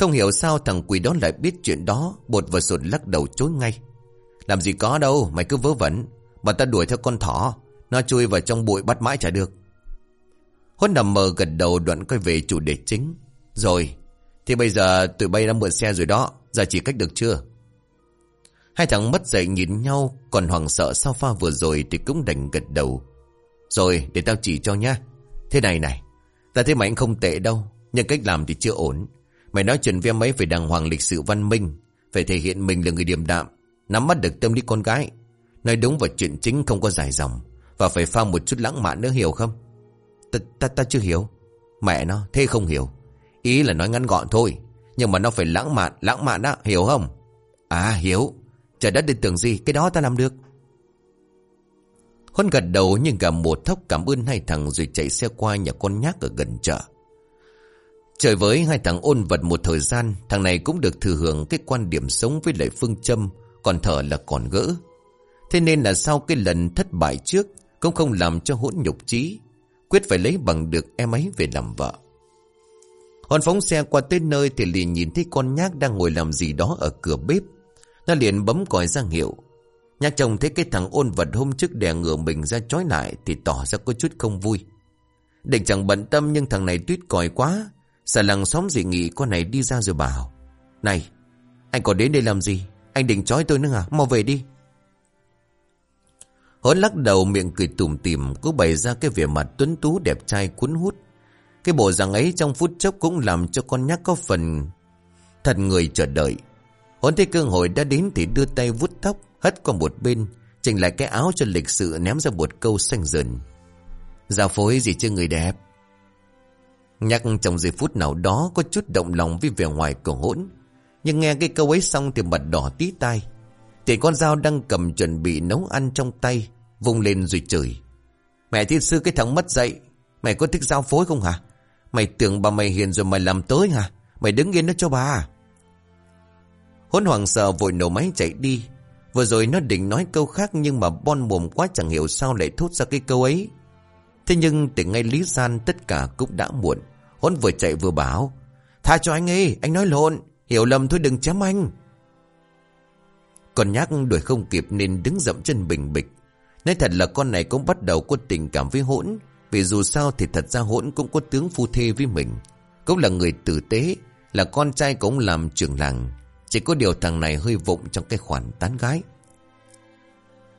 Không hiểu sao thằng quỷ đó lại biết chuyện đó, Bột và sột lắc đầu chối ngay. Làm gì có đâu, mày cứ vớ vẩn. Mà ta đuổi theo con thỏ, Nó chui vào trong bụi bắt mãi chả được. Hôn nằm mờ gật đầu đoạn quay về chủ đề chính. Rồi, Thì bây giờ tụi bay đã mượn xe rồi đó Giờ chỉ cách được chưa? Hai thằng mất dậy nhìn nhau, Còn hoàng sợ sao pha vừa rồi Thì cũng đành gật đầu. Rồi, để tao chỉ cho nhá. Thế này này, Ta thấy mày anh không tệ đâu, Nhưng cách làm thì chưa ổn. Mày nói chuyện với mấy phải đàng hoàng lịch sự văn minh Phải thể hiện mình là người điềm đạm Nắm bắt được tâm lý con gái. Nói đúng và chuyện chính không có dài dòng Và phải pha một chút lãng mạn nữa hiểu không? Ta, ta, ta chưa hiểu. Mẹ nó thế không hiểu. Ý là nói ngắn gọn thôi Nhưng mà nó phải lãng mạn Lãng mạn đó hiểu không? À hiểu. Trời đất đi tưởng gì Cái đó ta làm được. Huân gật đầu nhưng cả một thốc cảm ơn hai thằng rồi chạy xe qua nhà con nhác ở gần chợ. Trời với hai thằng ôn vật một thời gian, thằng này cũng được thừa hưởng cái quan điểm sống với lại phương châm, còn thở là còn gỡ. Thế nên là sau cái lần thất bại trước, cũng không làm cho hỗn nhục trí, quyết phải lấy bằng được em ấy về làm vợ. Hòn phóng xe qua tới nơi thì liền nhìn thấy con nhác đang ngồi làm gì đó ở cửa bếp. Nó liền bấm còi ra hiệu, Nhạc chồng thấy cái thằng ôn vật hôm trước đè ngửa mình ra trói lại thì tỏ ra có chút không vui. Định chẳng bận tâm nhưng thằng này tuyết còi quá. Sợ làng xóm dị nghị con này đi ra rồi bảo. Này, anh còn đến đây làm gì? Anh định trói tôi nữa à? Mau về đi. Hốn lắc đầu miệng cười tủm tỉm cứ bày ra cái vẻ mặt tuấn tú đẹp trai cuốn hút. Cái bộ dạng ấy trong phút chốc cũng làm cho con nhắc có phần thật người chờ đợi. Hốn thấy cơ hội đã đến thì đưa tay vút tóc hất qua một bên, chỉnh lại cái áo cho lịch sự ném ra một câu xanh dần. Giao phối gì chứ người đẹp. Nhắc trong giây phút nào đó có chút động lòng với vẻ ngoài của hỗn. Nhưng nghe cái câu ấy xong thì mặt đỏ tí tai. Thì con dao đang cầm chuẩn bị nấu ăn trong tay, vung lên rồi chửi. Mẹ thiên sư cái thằng mất dậy, mày có thích giao phối không hả? Mày tưởng bà mày hiền rồi mày làm tới hả? Mày đứng yên đó cho bà Hốn hoàng sợ vội nổ máy chạy đi Vừa rồi nó định nói câu khác Nhưng mà bon mồm quá chẳng hiểu sao lại thốt ra cái câu ấy Thế nhưng từ ngay lý gian tất cả cũng đã muộn Hôn vừa chạy vừa bảo Tha cho anh ấy, anh nói lộn Hiểu lầm thôi đừng chém anh. Còn nhắc đuổi không kịp nên đứng dậm chân bình bịch. Nói thật là con này cũng bắt đầu có tình cảm với hỗn Vì dù sao thì thật ra hỗn cũng có tướng phu thê với mình. Cũng là người tử tế Là con trai cũng làm trưởng làng. Chỉ có điều thằng này hơi vụng trong cái khoản tán gái.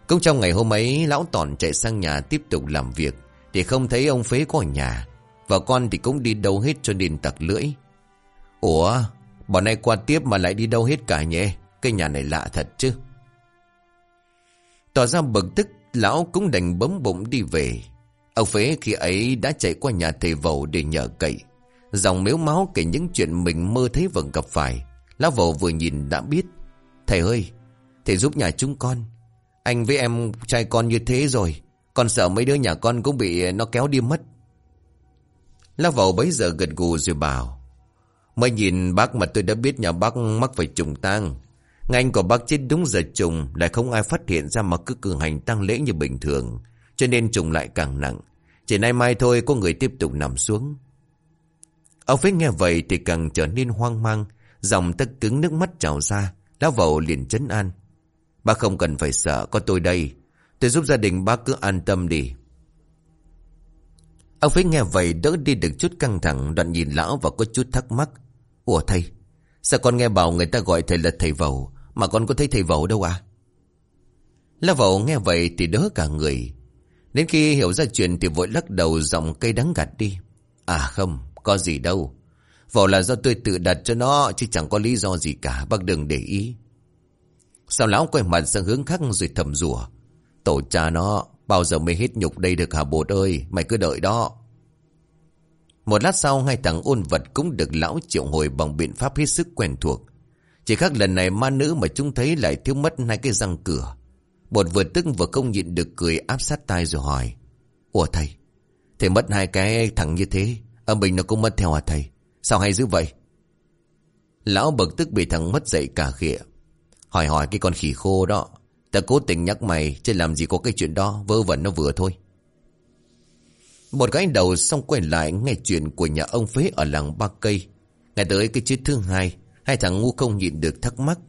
Cũng trong ngày hôm ấy Lão Tòn chạy sang nhà tiếp tục làm việc Thì không thấy ông Phế có ở nhà. Và con thì cũng đi đâu hết cho nên tặc lưỡi. Ủa, Bọn này qua tiếp mà lại đi đâu hết cả nhỉ? Cái nhà này lạ thật chứ. Tỏ ra bực tức, Lão cũng đành bấm bụng đi về. Ông Phế khi ấy đã chạy qua nhà thầy vầu để nhờ cậy. Dòng miếu máu kể những chuyện mình mơ thấy vẫn gặp phải. Lão vầu vừa nhìn đã biết. Thầy ơi, Thầy giúp nhà chúng con. Anh với em trai con như thế rồi. Con sợ mấy đứa nhà con cũng bị nó kéo đi mất. Lão vào bấy giờ gật gù rồi bảo, Mới nhìn bác mà tôi đã biết nhà bác mắc phải trùng tang. Ngành của bác chết đúng giờ trùng, Lại không ai phát hiện ra mà cứ cử hành tăng lễ như bình thường, Cho nên trùng lại càng nặng. Chỉ nay mai thôi có người tiếp tục nằm xuống. Ông Phế nghe vậy thì càng trở nên hoang mang Dòng tất cứng nước mắt trào ra. Lão vẩu liền chấn an, Bác không cần phải sợ, có tôi đây. Tôi giúp gia đình bác cứ an tâm đi. Ông Phế nghe vậy đỡ đi được chút căng thẳng, Đoạn nhìn lão và có chút thắc mắc. Ủa thầy, Sao con nghe bảo người ta gọi thầy là thầy vầu, Mà con có thấy thầy vầu đâu à? Lão vầu nghe vậy thì đỡ cả người. Đến khi hiểu ra chuyện thì vội lắc đầu giọng cây đắng gạt đi. À không, có gì đâu. Vầu là do tôi tự đặt cho nó, Chứ chẳng có lý do gì cả, Bác đừng để ý. Sao lão quay mặt sang hướng khác rồi thầm rủa? Tổ cha nó, Bao giờ mới hết nhục đây được hả bột ơi? Mày cứ đợi đó. Một lát sau, hai thằng ôn vật cũng được lão triệu hồi bằng biện pháp hết sức quen thuộc. Chỉ khác lần này, ma nữ mà chúng thấy lại thiếu mất hai cái răng cửa. Bột vừa tức vừa không nhịn được cười áp sát tai rồi hỏi, Ủa thầy Thầy mất hai cái thằng như thế, Âm bình nó cũng mất theo à thầy? Sao hay dữ vậy? Lão bực tức bị thằng mất dậy cả khịa, Hỏi hỏi cái con khỉ khô đó. Ta cố tình nhắc mày, Chứ làm gì có cái chuyện đó, Vớ vẩn nó vừa thôi. Một cái đầu xong quay lại Nghe chuyện của nhà ông Phế ở làng Ba Cây. Ngày tới cái chết thứ hai Hai thằng ngu không nhịn được thắc mắc.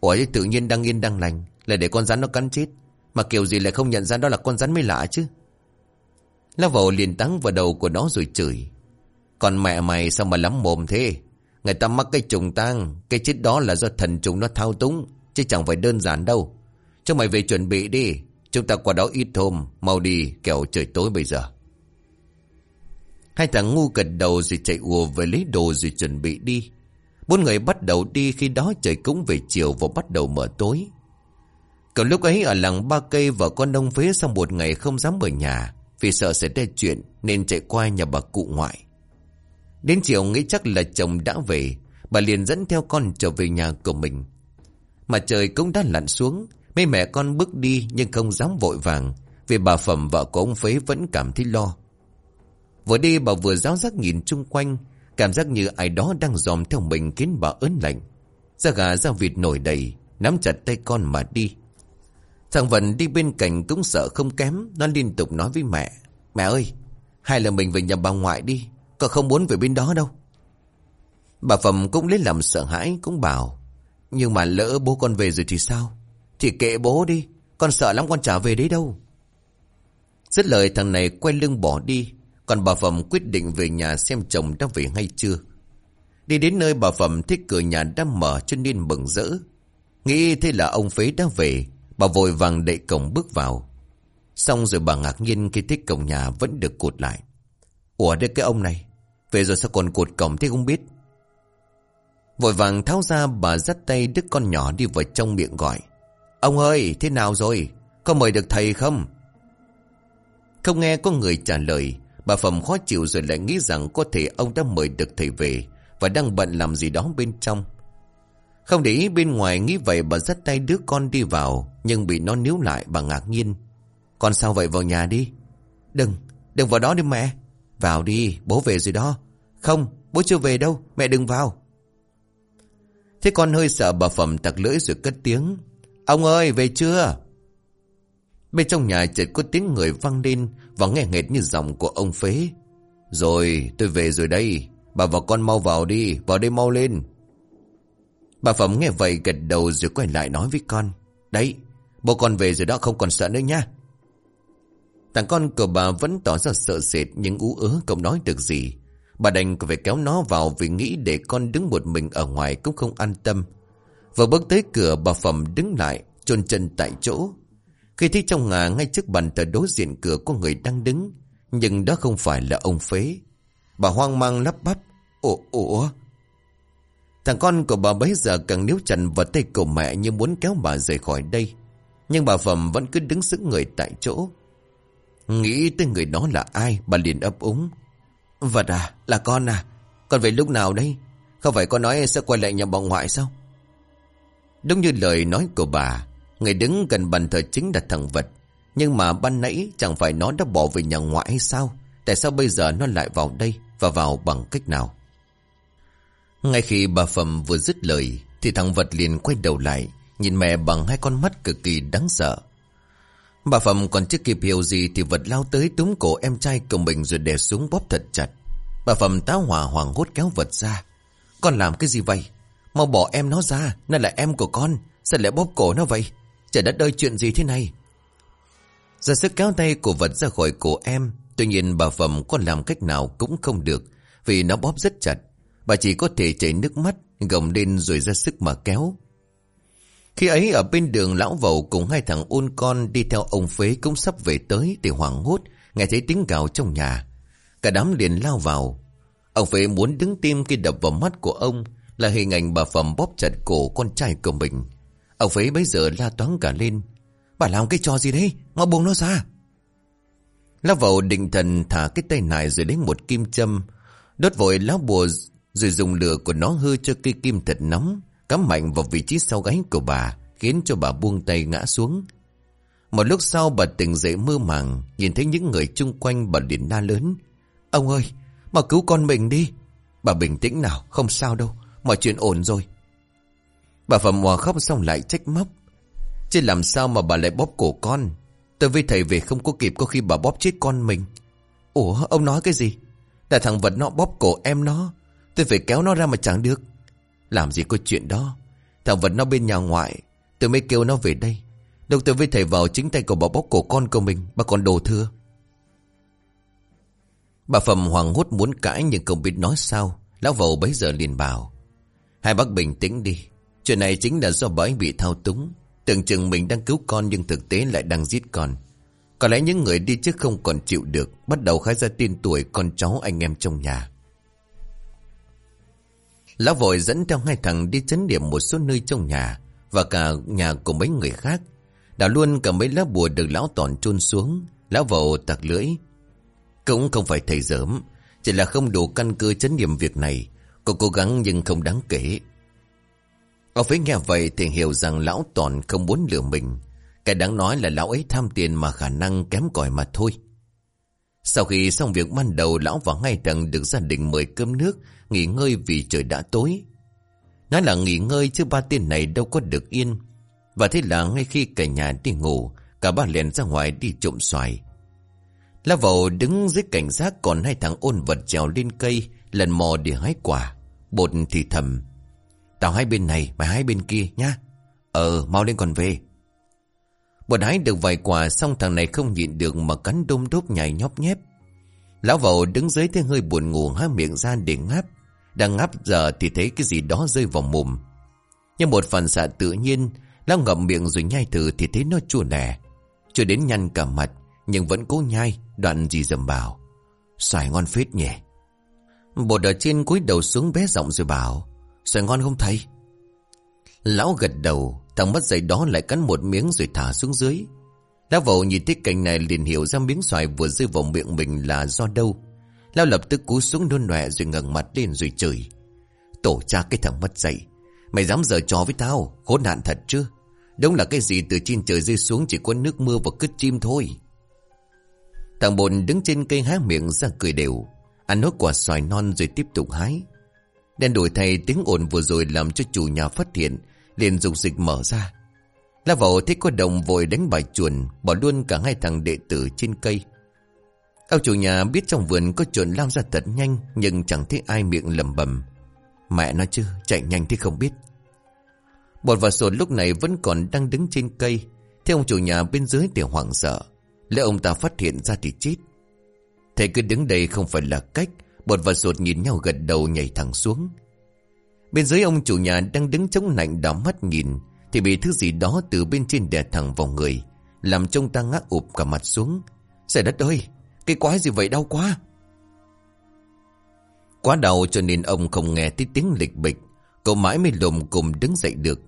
Ủa tự nhiên đang yên đang lành, Lại để con rắn nó cắn chết. Mà kiểu gì lại không nhận ra đó là con rắn mới lạ chứ? Lão vầu liền tắng vào đầu của nó rồi chửi. Còn mẹ mày sao mà lắm mồm thế? Người ta mắc cái trùng tang, Cái chết đó là do thần trùng nó thao túng, Chứ chẳng phải đơn giản đâu. Cho mày về chuẩn bị đi. Chúng ta qua đó ít hôm, Mau đi, kẻo trời tối bây giờ. Hai thằng ngu gật đầu rồi chạy ùa về lấy đồ rồi chuẩn bị đi. Bốn người bắt đầu đi, khi đó trời cũng về chiều và bắt đầu mở tối. Còn lúc ấy ở làng Ba Cây, vợ con đông phế sau một ngày không dám ở nhà, Vì sợ sẽ ra chuyện, nên chạy qua nhà bà cụ ngoại. Đến chiều nghĩ chắc là chồng đã về, Bà liền dẫn theo con trở về nhà của mình. Mà trời cũng đã lặn xuống Mấy mẹ con bước đi nhưng không dám vội vàng, Vì bà Phẩm vợ của ông Phế vẫn cảm thấy lo. Vừa đi bà vừa giáo giác nhìn chung quanh, Cảm giác như ai đó đang dòm theo mình khiến bà ớn lạnh. Da gà da vịt nổi đầy, Nắm chặt tay con mà đi. Thằng Vân đi bên cạnh cũng sợ không kém, Nó liên tục nói với mẹ Mẹ ơi Hay là mình về nhà bà ngoại đi Con không muốn về bên đó đâu. Bà Phẩm cũng lấy làm sợ hãi, Cũng bảo, Nhưng mà lỡ bố con về rồi thì sao? Thì kệ bố đi, Con sợ lắm con trả về đấy đâu. Dứt lời, thằng này quay lưng bỏ đi, Còn bà Phẩm quyết định về nhà xem chồng đã về hay chưa. Đi đến nơi bà Phẩm thích cửa nhà đã mở cho nên bừng rỡ. Nghĩ thế là ông Phế đã về, Bà vội vàng đậy cổng bước vào. Xong rồi bà ngạc nhiên khi thích cổng nhà vẫn được cột lại. Ủa, đây cái ông này, Về rồi sao còn cột cổng thế không biết? Vội vàng tháo ra, bà dắt tay đứa con nhỏ đi vào trong miệng gọi. Ông ơi thế nào rồi Có mời được thầy không Không nghe có người trả lời Bà Phẩm khó chịu rồi lại nghĩ rằng có thể ông đã mời được thầy về và đang bận làm gì đó bên trong. Không để ý bên ngoài nghĩ vậy bà dắt tay đứa con đi vào nhưng bị nó níu lại bà ngạc nhiên. Con sao vậy vào nhà đi? Đừng, đừng vào đó đi mẹ. Vào đi, bố về rồi đó. Không, bố chưa về đâu, mẹ đừng vào. Thế con hơi sợ bà Phẩm tặc lưỡi rồi cất tiếng. Ông ơi, về chưa? Bên trong nhà chợt có tiếng người vang lên và nghe nghẹt như giọng của ông Phế. Rồi, tôi về rồi đây. Bà và con mau vào đi, vào đây mau lên. Bà Phẩm nghe vậy gật đầu rồi quay lại nói với con. Đấy, bố con về rồi đó không còn sợ nữa nha. Thằng con của bà vẫn tỏ ra sợ sệt nhưng ú ớ không nói được gì. Bà đành phải kéo nó vào vì nghĩ để con đứng một mình ở ngoài cũng không an tâm. Vừa bước tới cửa bà Phẩm đứng lại, chôn chân tại chỗ. Khi thấy trong ngà ngay trước bàn thờ đối diện cửa có người đang đứng, nhưng đó không phải là ông Phế. Bà hoang mang lắp bắp. Ủa, ủa? Thằng con của bà bấy giờ càng níu chặt vào tay cổ mẹ như muốn kéo bà rời khỏi đây. Nhưng bà Phẩm vẫn cứ đứng sững người tại chỗ. Nghĩ tới người đó là ai, bà liền ấp úng. Vật à, là con à, con về lúc nào đây? Không phải con nói sẽ quay lại nhà bà ngoại sao? Đúng như lời nói của bà, người đứng gần bàn thờ chính là thằng vật. Nhưng mà ban nãy chẳng phải nó đã bỏ về nhà ngoại hay sao? Tại sao bây giờ nó lại vào đây và vào bằng cách nào? Ngay khi bà Phẩm vừa dứt lời Thì thằng vật liền quay đầu lại Nhìn mẹ bằng hai con mắt cực kỳ đáng sợ Bà Phẩm còn chưa kịp hiểu gì Thì vật lao tới túm cổ em trai của mình Rồi đè xuống bóp thật chặt Bà Phẩm tá hỏa hoàng hốt kéo vật ra Con làm cái gì vậy Mau bỏ em nó ra, Nó là em của con. Sao lại bóp cổ nó vậy? Trời đất ơi, chuyện gì thế này? Ra sức kéo tay của vật ra khỏi cổ em, Tuy nhiên bà Phẩm có làm cách nào cũng không được, Vì nó bóp rất chặt. Bà chỉ có thể chảy nước mắt, Gồng lên rồi ra sức mà kéo. Khi ấy, ở bên đường lão vầu Cùng hai thằng ôn con đi theo ông phế Cũng sắp về tới thì hoảng hốt, Nghe thấy tiếng gào trong nhà. Cả đám liền lao vào. Ông phế muốn đứng tim khi đập vào mắt của ông là hình ảnh bà Phẩm bóp chặt cổ con trai của mình Ông phế bây giờ la toán cả lên Bà làm cái trò gì đấy Mà buông nó ra Lão vào định thần thả cái tay này rồi lấy một kim châm Đốt vội lá bùa rồi dùng lửa của nó hư cho cây kim thật nóng, cắm mạnh vào vị trí sau gáy của bà, khiến cho bà buông tay ngã xuống. Một lúc sau bà tỉnh dậy mơ màng, nhìn thấy những người chung quanh bà liền la lớn. Ông ơi, mà cứu con mình đi. Bà bình tĩnh nào, không sao đâu, mọi chuyện ổn rồi. Bà Phẩm Hòa khóc xong lại trách móc. Chứ làm sao mà bà lại bóp cổ con? Tôi với thầy về không có kịp có khi bà bóp chết con mình. Ủa, ông nói cái gì? Là thằng vật nó bóp cổ em nó. Tôi phải kéo nó ra mà chẳng được Làm gì có chuyện đó Thằng vật nó bên nhà ngoại Tôi mới kêu nó về đây Đâu tôi với thầy vào chính tay của bà bóp cổ con của mình Bà còn đồ thưa Bà Phẩm hoàng hốt muốn cãi Nhưng không biết nói sao Lão vầu bấy giờ liền bảo Hai bác bình tĩnh đi. Chuyện này chính là do bà ấy bị thao túng. Tưởng chừng mình đang cứu con Nhưng thực tế lại đang giết con. Có lẽ những người đi trước không còn chịu được, Bắt đầu khai ra tin tuổi con cháu anh em trong nhà. Lão vội dẫn theo hai thằng đi chấn điểm một số nơi trong nhà Và cả nhà của mấy người khác. Đào luôn cả mấy lá bùa được lão toàn chôn xuống. Lão vội tặc lưỡi. Cũng không phải thầy dớm Chỉ là không đủ căn cơ chấn điểm việc này. Cô cố gắng nhưng không đáng kể Ông phải nghe vậy thì hiểu rằng lão toàn không muốn lừa mình Cái đáng nói là lão ấy tham tiền mà khả năng kém cỏi mà thôi sau khi xong việc ban đầu lão và ngay thằng được gia đình mời cơm nước, nghỉ ngơi vì trời đã tối. Nói là nghỉ ngơi chứ ba tên này đâu có được yên. Và thế là ngay khi cả nhà đi ngủ, cả ba liền ra ngoài đi trộm xoài. Lá vào đứng dưới cảnh giác còn hai thằng ôn vật trèo lên cây, lần mò để hái quả. Bột thì thầm. Tao hai bên này, mày hai bên kia nhá. Ờ, mau lên còn về. Bột hái được vài quả xong thằng này không nhịn được mà cắn đôm đốt nhảy nhóp nhép. Lão vầu đứng dưới thế hơi buồn ngủ há miệng ra để ngáp. Đang ngáp giờ thì thấy cái gì đó rơi vào mồm. Nhưng một phần xạ tự nhiên, lão ngậm miệng rồi nhai thử thì thấy nó chua lẻ. Chưa đến nhăn cả mặt, nhưng vẫn cố nhai, đoạn gì dầm bảo. Xoài ngon phết nhỉ. Bột ở trên cúi đầu xuống bé giọng rồi bảo. Xoài ngon không thầy? Lão gật đầu, thằng mất dậy đó lại cắn một miếng rồi thả xuống dưới. Lão vậu nhìn thấy cảnh này liền hiểu ra miếng xoài vừa rơi vào miệng mình là do đâu. Lão lập tức cú xuống nôn nọe rồi ngẩng mặt lên rồi chửi. Tổ cha cái thằng mất dậy. Mày dám giở trò với tao, khốn nạn thật chứ Đúng là cái gì từ trên trời rơi xuống chỉ có nước mưa và cứt chim thôi. Thằng bồn đứng trên cây há miệng ra cười đều. Ăn nốt quả xoài non rồi tiếp tục hái. Đen đổi thay tiếng ồn vừa rồi làm cho chủ nhà phát hiện, liền dục dịch mở ra. La vào thấy có đồng vội đánh bài chuồn, bỏ luôn cả hai thằng đệ tử trên cây. Ông chủ nhà biết trong vườn có chuồn lao ra thật nhanh, nhưng chẳng thấy ai miệng lầm bầm. Mẹ nói chứ, chạy nhanh thì không biết. Bột và sột lúc này vẫn còn đang đứng trên cây, theo ông chủ nhà bên dưới thì hoảng sợ. lẽ ông ta phát hiện ra thì chết. Thầy cứ đứng đây không phải là cách, bột và ruột nhìn nhau gật đầu nhảy thẳng xuống. Bên dưới ông chủ nhà đang đứng chống lạnh đỏ mắt nhìn, thì bị thứ gì đó từ bên trên đè thẳng vào người Làm trông ta ngã ụp cả mặt xuống. Trời đất ơi Cái quái gì vậy đau quá. Quá đau cho nên ông không nghe thấy tiếng lịch bịch. Cậu mãi mới lồm cùng đứng dậy được.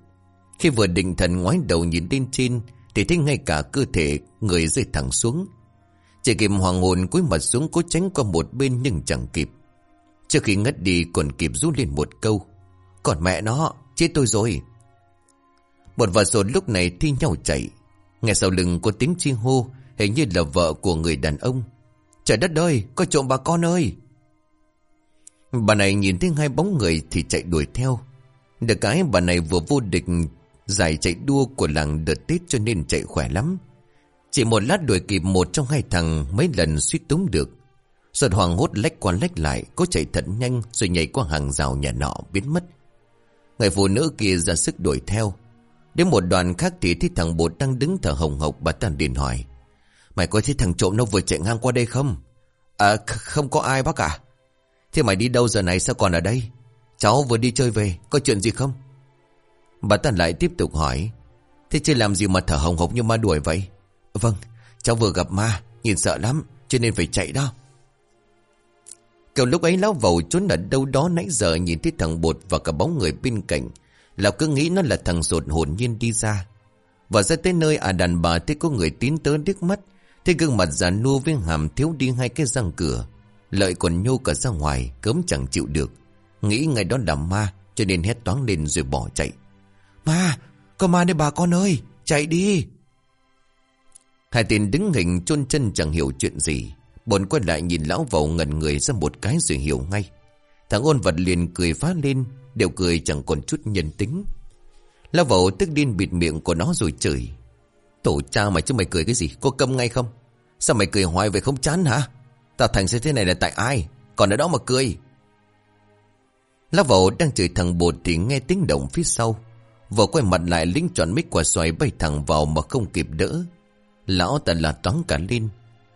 Khi vừa định thần ngoái đầu nhìn lên trên Thì thấy ngay cả cơ thể người rơi thẳng xuống. Chỉ kịp hoàng hồn cúi mặt xuống cố tránh qua một bên nhưng chẳng kịp Trước khi ngất đi còn kịp rút lên một câu Còn mẹ nó Chết tôi rồi một và sột lúc này thi nhau chạy. Nghe sau lưng có tiếng chi hô, hình như là vợ của người đàn ông. Trời đất ơi, có trộm bà con ơi! Bà này nhìn thấy hai bóng người thì chạy đuổi theo. Được cái bà này vừa vô địch giải chạy đua của làng đợt Tết cho nên chạy khỏe lắm. Chỉ một lát đuổi kịp một trong hai thằng mấy lần suýt túng được. Giật hoàng hốt lách qua lách lại, có chạy thật nhanh rồi nhảy qua hàng rào nhà nọ biến mất. Người phụ nữ kia ra sức đuổi theo. Đến một đoàn khác thì thấy thằng bột đang đứng thở hồng hộc bà ta điện hỏi. Mày có thấy thằng trộm nó vừa chạy ngang qua đây không? À không có ai bác cả. Thế mày đi đâu giờ này sao còn ở đây? Cháu vừa đi chơi về, có chuyện gì không? Bà ta lại tiếp tục hỏi. Thế chứ làm gì mà thở hồng hộc như ma đuổi vậy? Vâng, cháu vừa gặp ma, nhìn sợ lắm, cho nên phải chạy đó. Kiểu lúc ấy lão vầu trốn ở đâu đó nãy giờ nhìn thấy thằng bột và cả bóng người bên cạnh Lão cứ nghĩ nó là thằng rột hồn nhiên đi ra. Và ra tới nơi à đàn bà thấy có người tín tới điếc mắt. Thấy gương mặt già nua với hàm thiếu đi hai cái răng cửa. Lợi còn nhô cả ra ngoài, cấm chẳng chịu được. Nghĩ ngày đó là ma, cho nên hét toán lên rồi bỏ chạy. Ma, có ma đây bà con ơi, chạy đi. Hai tên đứng hình chôn chân chẳng hiểu chuyện gì. Bồn quay lại nhìn lão vầu ngẩn người ra một cái rồi hiểu ngay. Thằng ôn vật liền cười phá lên, Đều cười chẳng còn chút nhân tính. Lão vẩu tức điên bịt miệng của nó rồi chửi. Tổ cha mày chứ mày cười cái gì? Có câm ngay không? Sao mày cười hoài vậy không chán hả? Tao thành sẽ thế này là tại ai? Còn ở đó mà cười. Lão vẩu đang chửi thằng bột Thì nghe tiếng động phía sau. Vợ quay mặt lại lính tròn mít quả xoài bay thẳng vào mà không kịp đỡ. Lão tận là toán cả lên.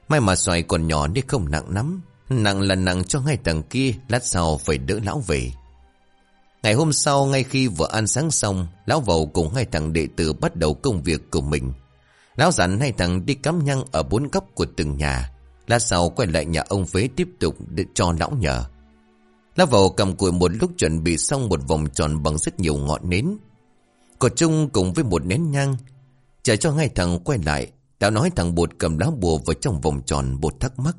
May mà xoài còn nhỏ nên không nặng lắm. Nặng là nặng cho ngay thằng kia, Lát sau phải đỡ lão về. Ngày hôm sau, ngay khi vừa ăn sáng xong, Lão vầu cùng hai thằng đệ tử bắt đầu công việc của mình. Lão dặn hai thằng đi cắm nhang ở bốn góc của từng nhà. Lát sau quay lại nhà ông phế tiếp tục để cho lão nhờ. Lão vầu cầm cùi một lúc chuẩn bị xong một vòng tròn bằng rất nhiều ngọn nến. Cột chung cùng với một nén nhang, Chờ cho hai thằng quay lại Lão nói thằng bột cầm lá bùa vào trong vòng tròn bột thắc mắc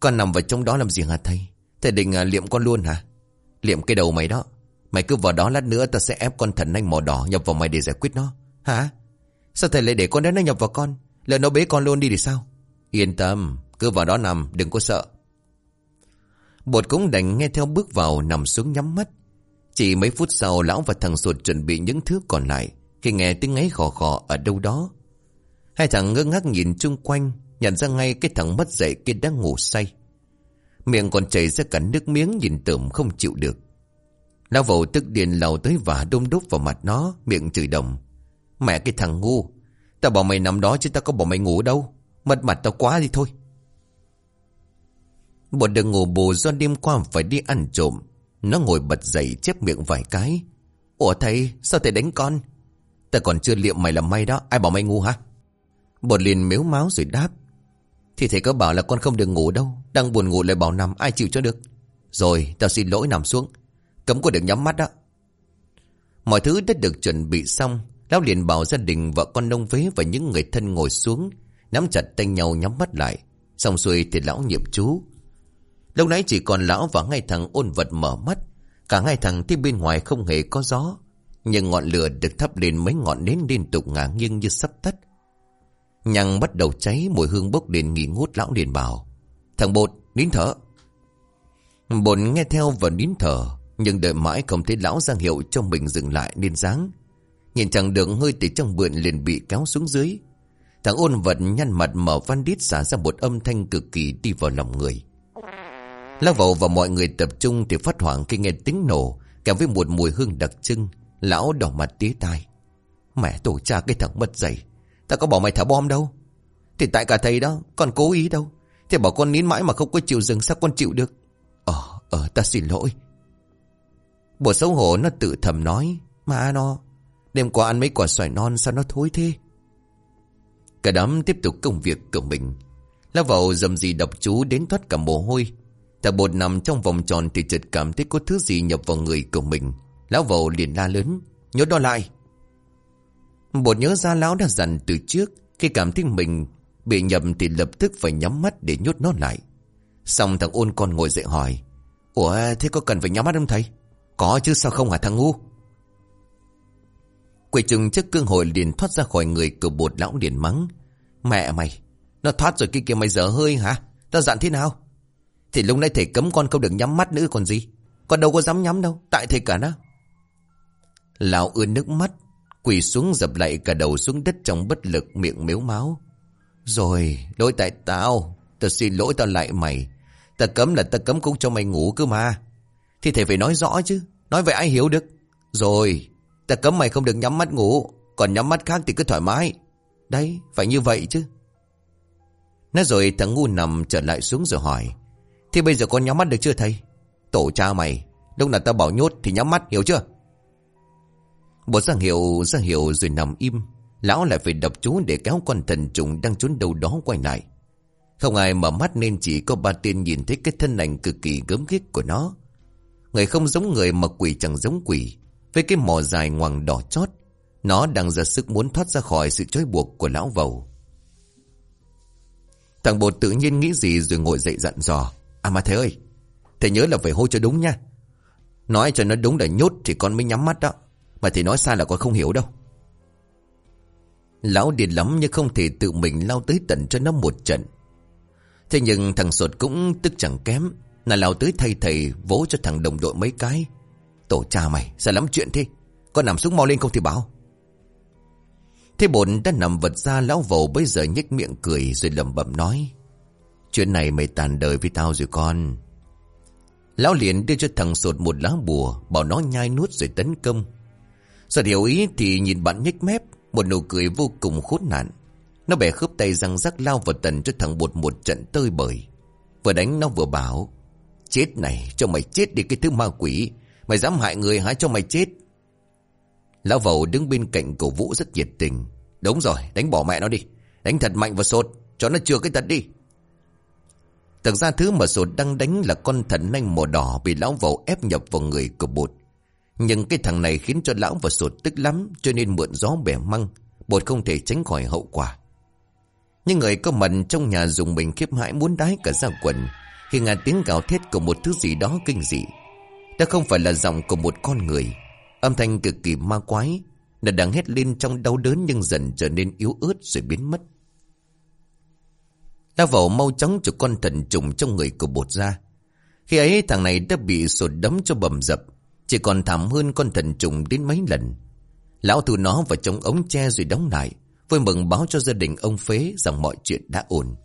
Con nằm vào trong đó làm gì hả thầy Thầy định à, liệm con luôn hả Liệm cái đầu mày đó Mày cứ vào đó lát nữa ta sẽ ép con thần anh màu đỏ nhập vào mày để giải quyết nó. Hả? Sao thầy lại để con đấy nó nhập vào con? Lỡ nó bế con luôn đi thì sao? Yên tâm, cứ vào đó nằm, đừng có sợ. Bột cũng đành nghe theo bước vào nằm xuống nhắm mắt. Chỉ mấy phút sau lão và thằng sụt chuẩn bị những thứ còn lại khi nghe tiếng ấy khò khò ở đâu đó. Hai thằng ngơ ngác nhìn chung quanh nhận ra ngay cái thằng mất dậy kia đang ngủ say. Miệng còn chảy ra cả nước miếng nhìn tưởng không chịu được. Lão vầu tức điền lầu tới và đôm đúc vào mặt nó, miệng chửi đồng. Mẹ cái thằng ngu, tao bảo mày nằm đó chứ tao có bảo mày ngủ đâu. Mất mặt tao quá đi thôi. bọn đừng ngủ bù do đêm qua phải đi ăn trộm. Nó ngồi bật dậy chép miệng vài cái. Ủa thầy, sao thầy đánh con? Ta còn chưa liệm mày là may đó, ai bảo mày ngu hả? Bột liền mếu máu rồi đáp. Thì thầy có bảo là con không được ngủ đâu, đang buồn ngủ lại bảo nằm, ai chịu cho được. Rồi, tao xin lỗi nằm xuống. Cấm có được nhắm mắt đó. Mọi thứ đã được chuẩn bị xong. Lão liền bảo gia đình vợ con nông vế và những người thân ngồi xuống Nắm chặt tay nhau nhắm mắt lại Xong xuôi thì lão nhiệm chú Lúc nãy chỉ còn lão và ngay thằng ôn vật mở mắt Cả hai bên ngoài không hề có gió Nhưng ngọn lửa được thắp lên mấy ngọn nến liên tục ngả nghiêng như sắp tắt Nhằng bắt đầu cháy, mùi hương bốc lên nghỉ ngút, lão liền bảo, Thằng bột, nín thở. Bột nghe theo và nín thở, Nhưng đợi mãi không thấy lão giang hiệu cho mình dừng lại nên dáng Nhìn chẳng được hơi từ trong vườn liền bị kéo xuống dưới. Thằng ôn vật nhăn mặt mở văn đít xả ra một âm thanh cực kỳ đi vào lòng người. Lão vào và mọi người tập trung thì phát hoảng khi nghe tiếng nổ, Kèm với một mùi hương đặc trưng. Lão đỏ mặt tía tai, Mẹ tổ cha cái thằng mất dày Ta có bảo mày thả bom đâu. Thì tại cả thầy đó Con cố ý đâu. Thế bảo con nín mãi mà không có chịu dừng Sao con chịu được? Ờ, ờ ta xin lỗi. Bộ xấu hổ nó tự thầm nói Mà nó Đêm qua ăn mấy quả xoài non sao nó thối thế? Cả đám tiếp tục công việc của mình. Lão vào dầm gì đọc chú đến thoát cả mồ hôi. Thả bột nằm trong vòng tròn thì chợt cảm thấy có thứ gì nhập vào người của mình. Lão vào liền la lớn Nhốt nó lại. Bột nhớ ra lão đã dặn từ trước. Khi cảm thấy mình bị nhầm thì lập tức phải nhắm mắt để nhốt nó lại. Xong thằng ôn con ngồi dậy hỏi, Ủa, thế có cần phải nhắm mắt không thầy? Có chứ, sao không hả thằng ngu? Quỷ trừng trước cương hồi liền thoát ra khỏi người của bột lão liền mắng, Mẹ mày, Nó thoát rồi kia kia mày dở hơi hả? Tao dặn thế nào? Thì lúc nãy thầy cấm con không được nhắm mắt nữa còn gì. Con đâu có dám nhắm đâu, Tại thầy cả nó Lão ươn nước mắt Quỳ xuống dập lại cả đầu xuống đất trong bất lực miệng miếu máu. Rồi, lỗi tại tao. Tao xin lỗi tao lại mày. Ta cấm là ta cấm cũng cho mày ngủ cơ mà. Thì thầy phải nói rõ chứ. Nói vậy ai hiểu được? Rồi, Ta cấm mày không được nhắm mắt ngủ. Còn nhắm mắt khác thì cứ thoải mái. Đấy, phải như vậy chứ. Nói rồi thằng ngu nằm trở lại xuống rồi hỏi. Thì bây giờ con nhắm mắt được chưa thầy? Tổ cha mày, Lúc nào tao bảo nhốt thì nhắm mắt, hiểu chưa? Bộ giang hiệu giang hiệu rồi nằm im. Lão lại phải đập chú để kéo con thần trùng đang trốn đâu đó quay lại. Không ai mở mắt nên chỉ có ba tiên nhìn thấy cái thân ảnh cực kỳ gớm ghiếc của nó. Người không giống người mà quỷ chẳng giống quỷ, Với cái mỏ dài ngoằng đỏ chót. Nó đang ra sức muốn thoát ra khỏi sự trói buộc của lão vầu. Thằng bột tự nhiên nghĩ gì rồi ngồi dậy dặn dò. À mà thầy ơi, Thầy nhớ là phải hô cho đúng nha. Nói cho nó đúng là nhốt thì con mới nhắm mắt đó. Mà thầy nói sai là con không hiểu đâu. Lão điên lắm nhưng không thể tự mình lao tới tận cho nó một trận. Thế nhưng thằng sột cũng tức chẳng kém Là lao tới thay thầy vỗ cho thằng đồng đội mấy cái. Tổ cha mày sao lắm chuyện thế. Con nằm xuống mau lên không thì báo Thế bồn đã nằm vật ra, lão vầu bây giờ nhếch miệng cười rồi lầm bẩm nói. Chuyện này mày tàn đời với tao rồi con. Lão liền đưa cho thằng sột một lá bùa, Bảo nó nhai nuốt rồi tấn công. Giật hiểu ý thì nhìn bạn nhếch mép, Một nụ cười vô cùng khốn nạn. Nó bẻ khớp tay răng rắc lao vào tần cho thằng bột một trận tơi bời. Vừa đánh nó vừa bảo, Chết này, cho mày chết đi cái thứ ma quỷ. Mày dám hại người hả cho mày chết? Lão vầu đứng bên cạnh cổ vũ rất nhiệt tình. Đúng rồi, đánh bỏ mẹ nó đi. Đánh thật mạnh và sột, Cho nó chưa cái thật đi. Thực ra thứ mà sột đang đánh là con thần nanh màu đỏ Bị lão vầu ép nhập vào người của bột. Nhưng cái thằng này khiến cho lão và sột tức lắm, Cho nên mượn gió bẻ măng, Bột không thể tránh khỏi hậu quả. Những người có mặt trong nhà dùng mình khiếp hãi muốn đái cả ra quần. Khi nghe tiếng gào thét của một thứ gì đó kinh dị Đó không phải là giọng của một con người. Âm thanh cực kỳ ma quái Nó đang hét lên trong đau đớn nhưng dần trở nên yếu ớt rồi biến mất. La vào mau chóng cho con thần trùng trong người của bột ra. Khi ấy thằng này đã bị sột đấm cho bầm dập. Chỉ còn thảm hơn con thần trùng đến mấy lần. Lão thu nó vào trong ống tre rồi đóng lại, Vui mừng báo cho gia đình ông Phế rằng mọi chuyện đã ổn.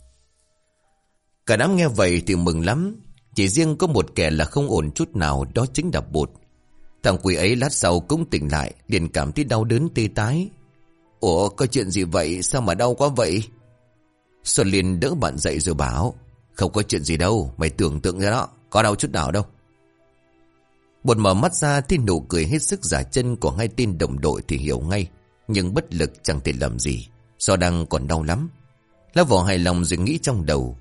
Cả đám nghe vậy thì mừng lắm. Chỉ riêng có một kẻ là không ổn chút nào, Đó chính là bột. Thằng quỷ ấy lát sau cũng tỉnh lại, liền cảm thấy đau đớn tê tái. Ủa, có chuyện gì vậy? Sao mà đau quá vậy? Xuân liền đỡ bạn dậy rồi bảo, Không có chuyện gì đâu, Mày tưởng tượng ra đó, Có đau chút nào đâu. Bột mở mắt ra thì nụ cười hết sức giả chân Của hai tên đồng đội thì hiểu ngay. Nhưng bất lực chẳng thể làm gì. Do đang còn đau lắm. Lá vỏ hài lòng rồi nghĩ trong đầu.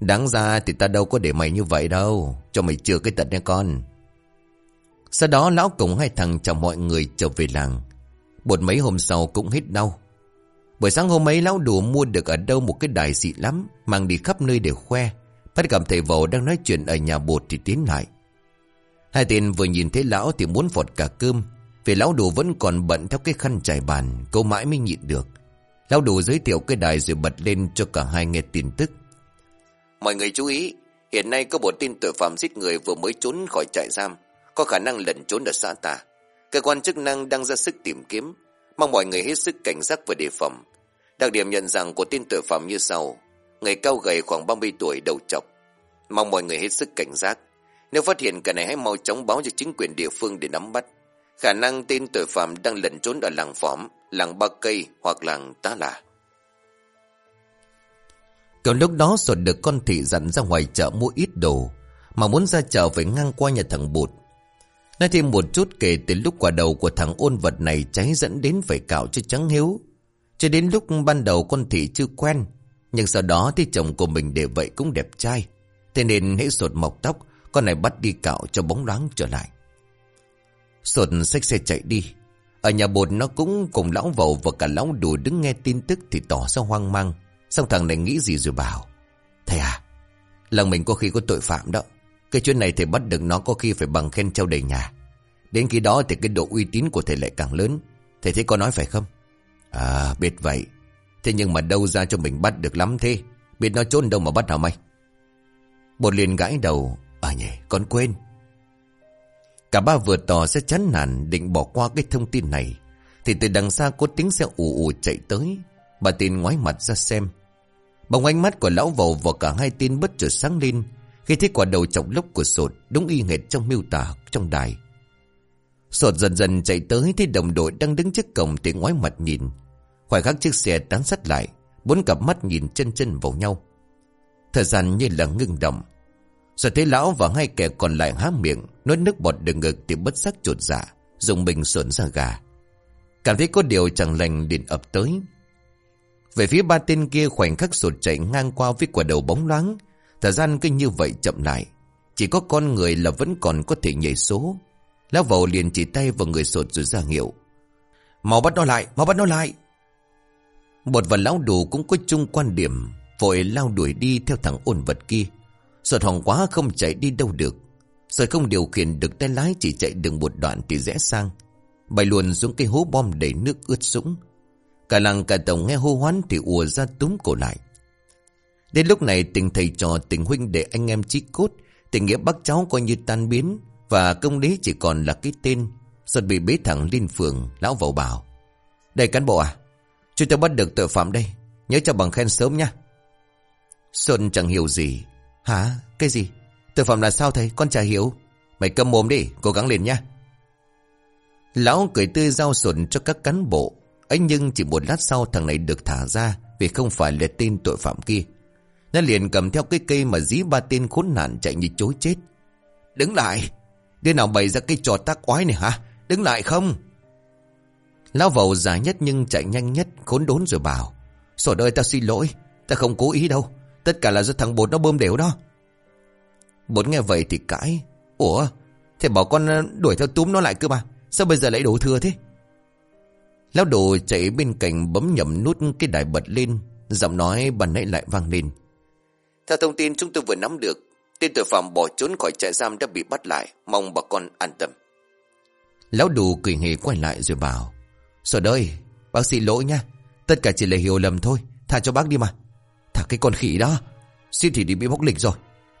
Đáng ra thì ta đâu có để mày như vậy đâu. Cho mày chưa cái tật nha con. Sau đó lão cùng hai thằng chào mọi người trở về làng. Bột mấy hôm sau cũng hết đau. Buổi sáng hôm ấy lão đủ mua được ở đâu một cái đài xị lắm, Mang đi khắp nơi để khoe. Phát cảm thầy vầu đang nói chuyện ở nhà bột thì tiến lại. Hai tên vừa nhìn thấy lão thì muốn vọt cả cơm, Vì lão đủ vẫn còn bận theo cái khăn trải bàn Câu mãi mới nhịn được. Lão đủ giới thiệu cái đài rồi bật lên cho cả hai nghe tin tức. Mọi người chú ý, Hiện nay có một tin tội phạm giết người vừa mới trốn khỏi trại giam, Có khả năng lẩn trốn ở xã ta. Cơ quan chức năng đang ra sức tìm kiếm, Mong mọi người hết sức cảnh giác và đề phòng. Đặc điểm nhận rằng của tin tội phạm như sau, Người cao gầy khoảng 30 tuổi, đầu chọc. Mong mọi người hết sức cảnh giác. Nếu phát hiện cả này hãy mau chóng báo cho chính quyền địa phương để nắm bắt. Khả năng tên tội phạm đang lẩn trốn ở làng Phóm Làng Ba Cây hoặc làng Tá Là Còn lúc đó sột được con thị dặn ra ngoài chợ mua ít đồ, Mà muốn ra chợ phải ngang qua nhà thằng Bụt. Nói thêm một chút kể từ lúc quả đầu của thằng ôn vật này cháy dẫn đến phải cạo cho trắng hiếu. Cho đến lúc ban đầu con thị chưa quen, Nhưng sau đó thì chồng của mình để vậy cũng đẹp trai. Thế nên hãy sột mọc tóc con này bắt đi cạo cho bóng loáng trở lại. Sột xách xe chạy đi. Ở nhà bột nó cũng cùng lão vầu Và cả lão đùa đứng nghe tin tức Thì tỏ ra hoang mang. Xong thằng này nghĩ gì rồi bảo, Thầy à Lần mình có khi có tội phạm đó. Cái chuyện này thầy bắt được nó có khi phải bằng khen treo đầy nhà. Đến khi đó thì cái độ uy tín của thầy lại càng lớn. Thầy thấy có nói phải không? À biết vậy. Thế nhưng mà đâu ra cho mình bắt được lắm thế? Biết nó trốn đâu mà bắt hả mày Bột liền gãi đầu À nhỉ? Con quên. Cả ba vừa tỏ sẽ chán nản Định bỏ qua cái thông tin này. Thì từ đằng xa có tiếng xe ù ù chạy tới. Bà tin ngoái mặt ra xem. Bóng ánh mắt của lão vầu và cả hai tin bất chợt sáng lên, Khi thấy quả đầu trọng lốc của sột Đúng y hệt trong miêu tả trong đài. Sột dần dần chạy tới Thấy đồng đội đang đứng trước cổng thì ngoái mặt nhìn. Khoảnh khắc chiếc xe tán sắt lại, Bốn cặp mắt nhìn chân chân vào nhau. Thời gian như là ngưng động. Giờ thấy lão và hai kẻ còn lại há miệng Nuốt nước bọt đường ngực thì bất sắc chuột dạ Dùng mình sợn ra gà. Cảm thấy có điều chẳng lành điện ập tới. Về phía ba tên kia khoảnh khắc sột chạy ngang qua với quả đầu bóng loáng Thời gian cứ như vậy chậm lại. Chỉ có con người là vẫn còn có thể nhảy số. Lão vầu liền chỉ tay vào người sột rồi ra hiệu. Mau bắt nó lại, mau bắt nó lại. Bột và lão đủ cũng có chung quan điểm Vội lao đuổi đi theo thằng ôn vật kia. Sột hỏng quá không chạy đi đâu được. Rồi không điều khiển được tay lái Chỉ chạy được một đoạn thì rẽ sang. Bay luồn xuống cái hố bom đầy nước ướt sũng. Cả làng cả tổng nghe hô hoán Thì ùa ra túm cổ lại. Đến lúc này tình thầy trò, tình huynh để anh em chí cốt, Tình nghĩa bác cháu coi như tan biến Và công lý chỉ còn là cái tên Sột bị bế thẳng lên phường, Lão vào bảo. Đây cán bộ à Chúng ta bắt được tội phạm đây, Nhớ cho bằng khen sớm nha. Sơn chẳng hiểu gì Hả? Cái gì? Tội phạm là sao thầy? Con chả hiểu. Mày cầm mồm đi, cố gắng lên nha Lão cười tươi giao sụn cho các cán bộ. Ấy nhưng chỉ một lát sau thằng này được thả ra Vì không phải là tên tội phạm kia. Nó liền cầm theo cái cây mà dí ba tên khốn nạn chạy như chối chết. Đứng lại! Đứa nào bày ra cái trò tác quái này hả? Đứng lại không? Lão vầu dài nhất nhưng chạy nhanh nhất Khốn đốn rồi bảo Sổ đời ta xin lỗi Ta không cố ý đâu. Tất cả là do thằng bột nó bơm đều đó. Bột nghe vậy thì cãi. Ủa Thế bảo con ờ, đuổi theo túm nó lại cơ mà. Sao bây giờ lại đổ thừa thế? Lão đồ chạy bên cạnh bấm nhầm nút cái đài bật lên. Giọng nói bàn nãy lại vang lên. Theo thông tin chúng tôi vừa nắm được Tên tội phạm bỏ trốn khỏi trại giam đã bị bắt lại. Mong bà con an tâm. Lão đồ cười hề quay lại rồi bảo Sở ơi, bác xin lỗi nha. Tất cả chỉ là hiểu lầm thôi. Thả cho bác đi mà. Thả cái con khỉ đó. Xin thì đi bị bóc lịch rồi.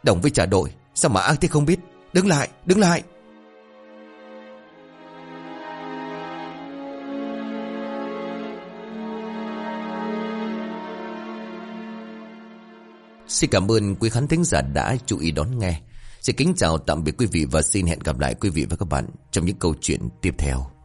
Đồng với trả đội. Sao mà ác thế không biết. Đứng lại, đứng lại. Xin cảm ơn quý khán thính giả đã chú ý đón nghe. Xin kính chào tạm biệt quý vị và xin hẹn gặp lại quý vị và các bạn trong những câu chuyện tiếp theo.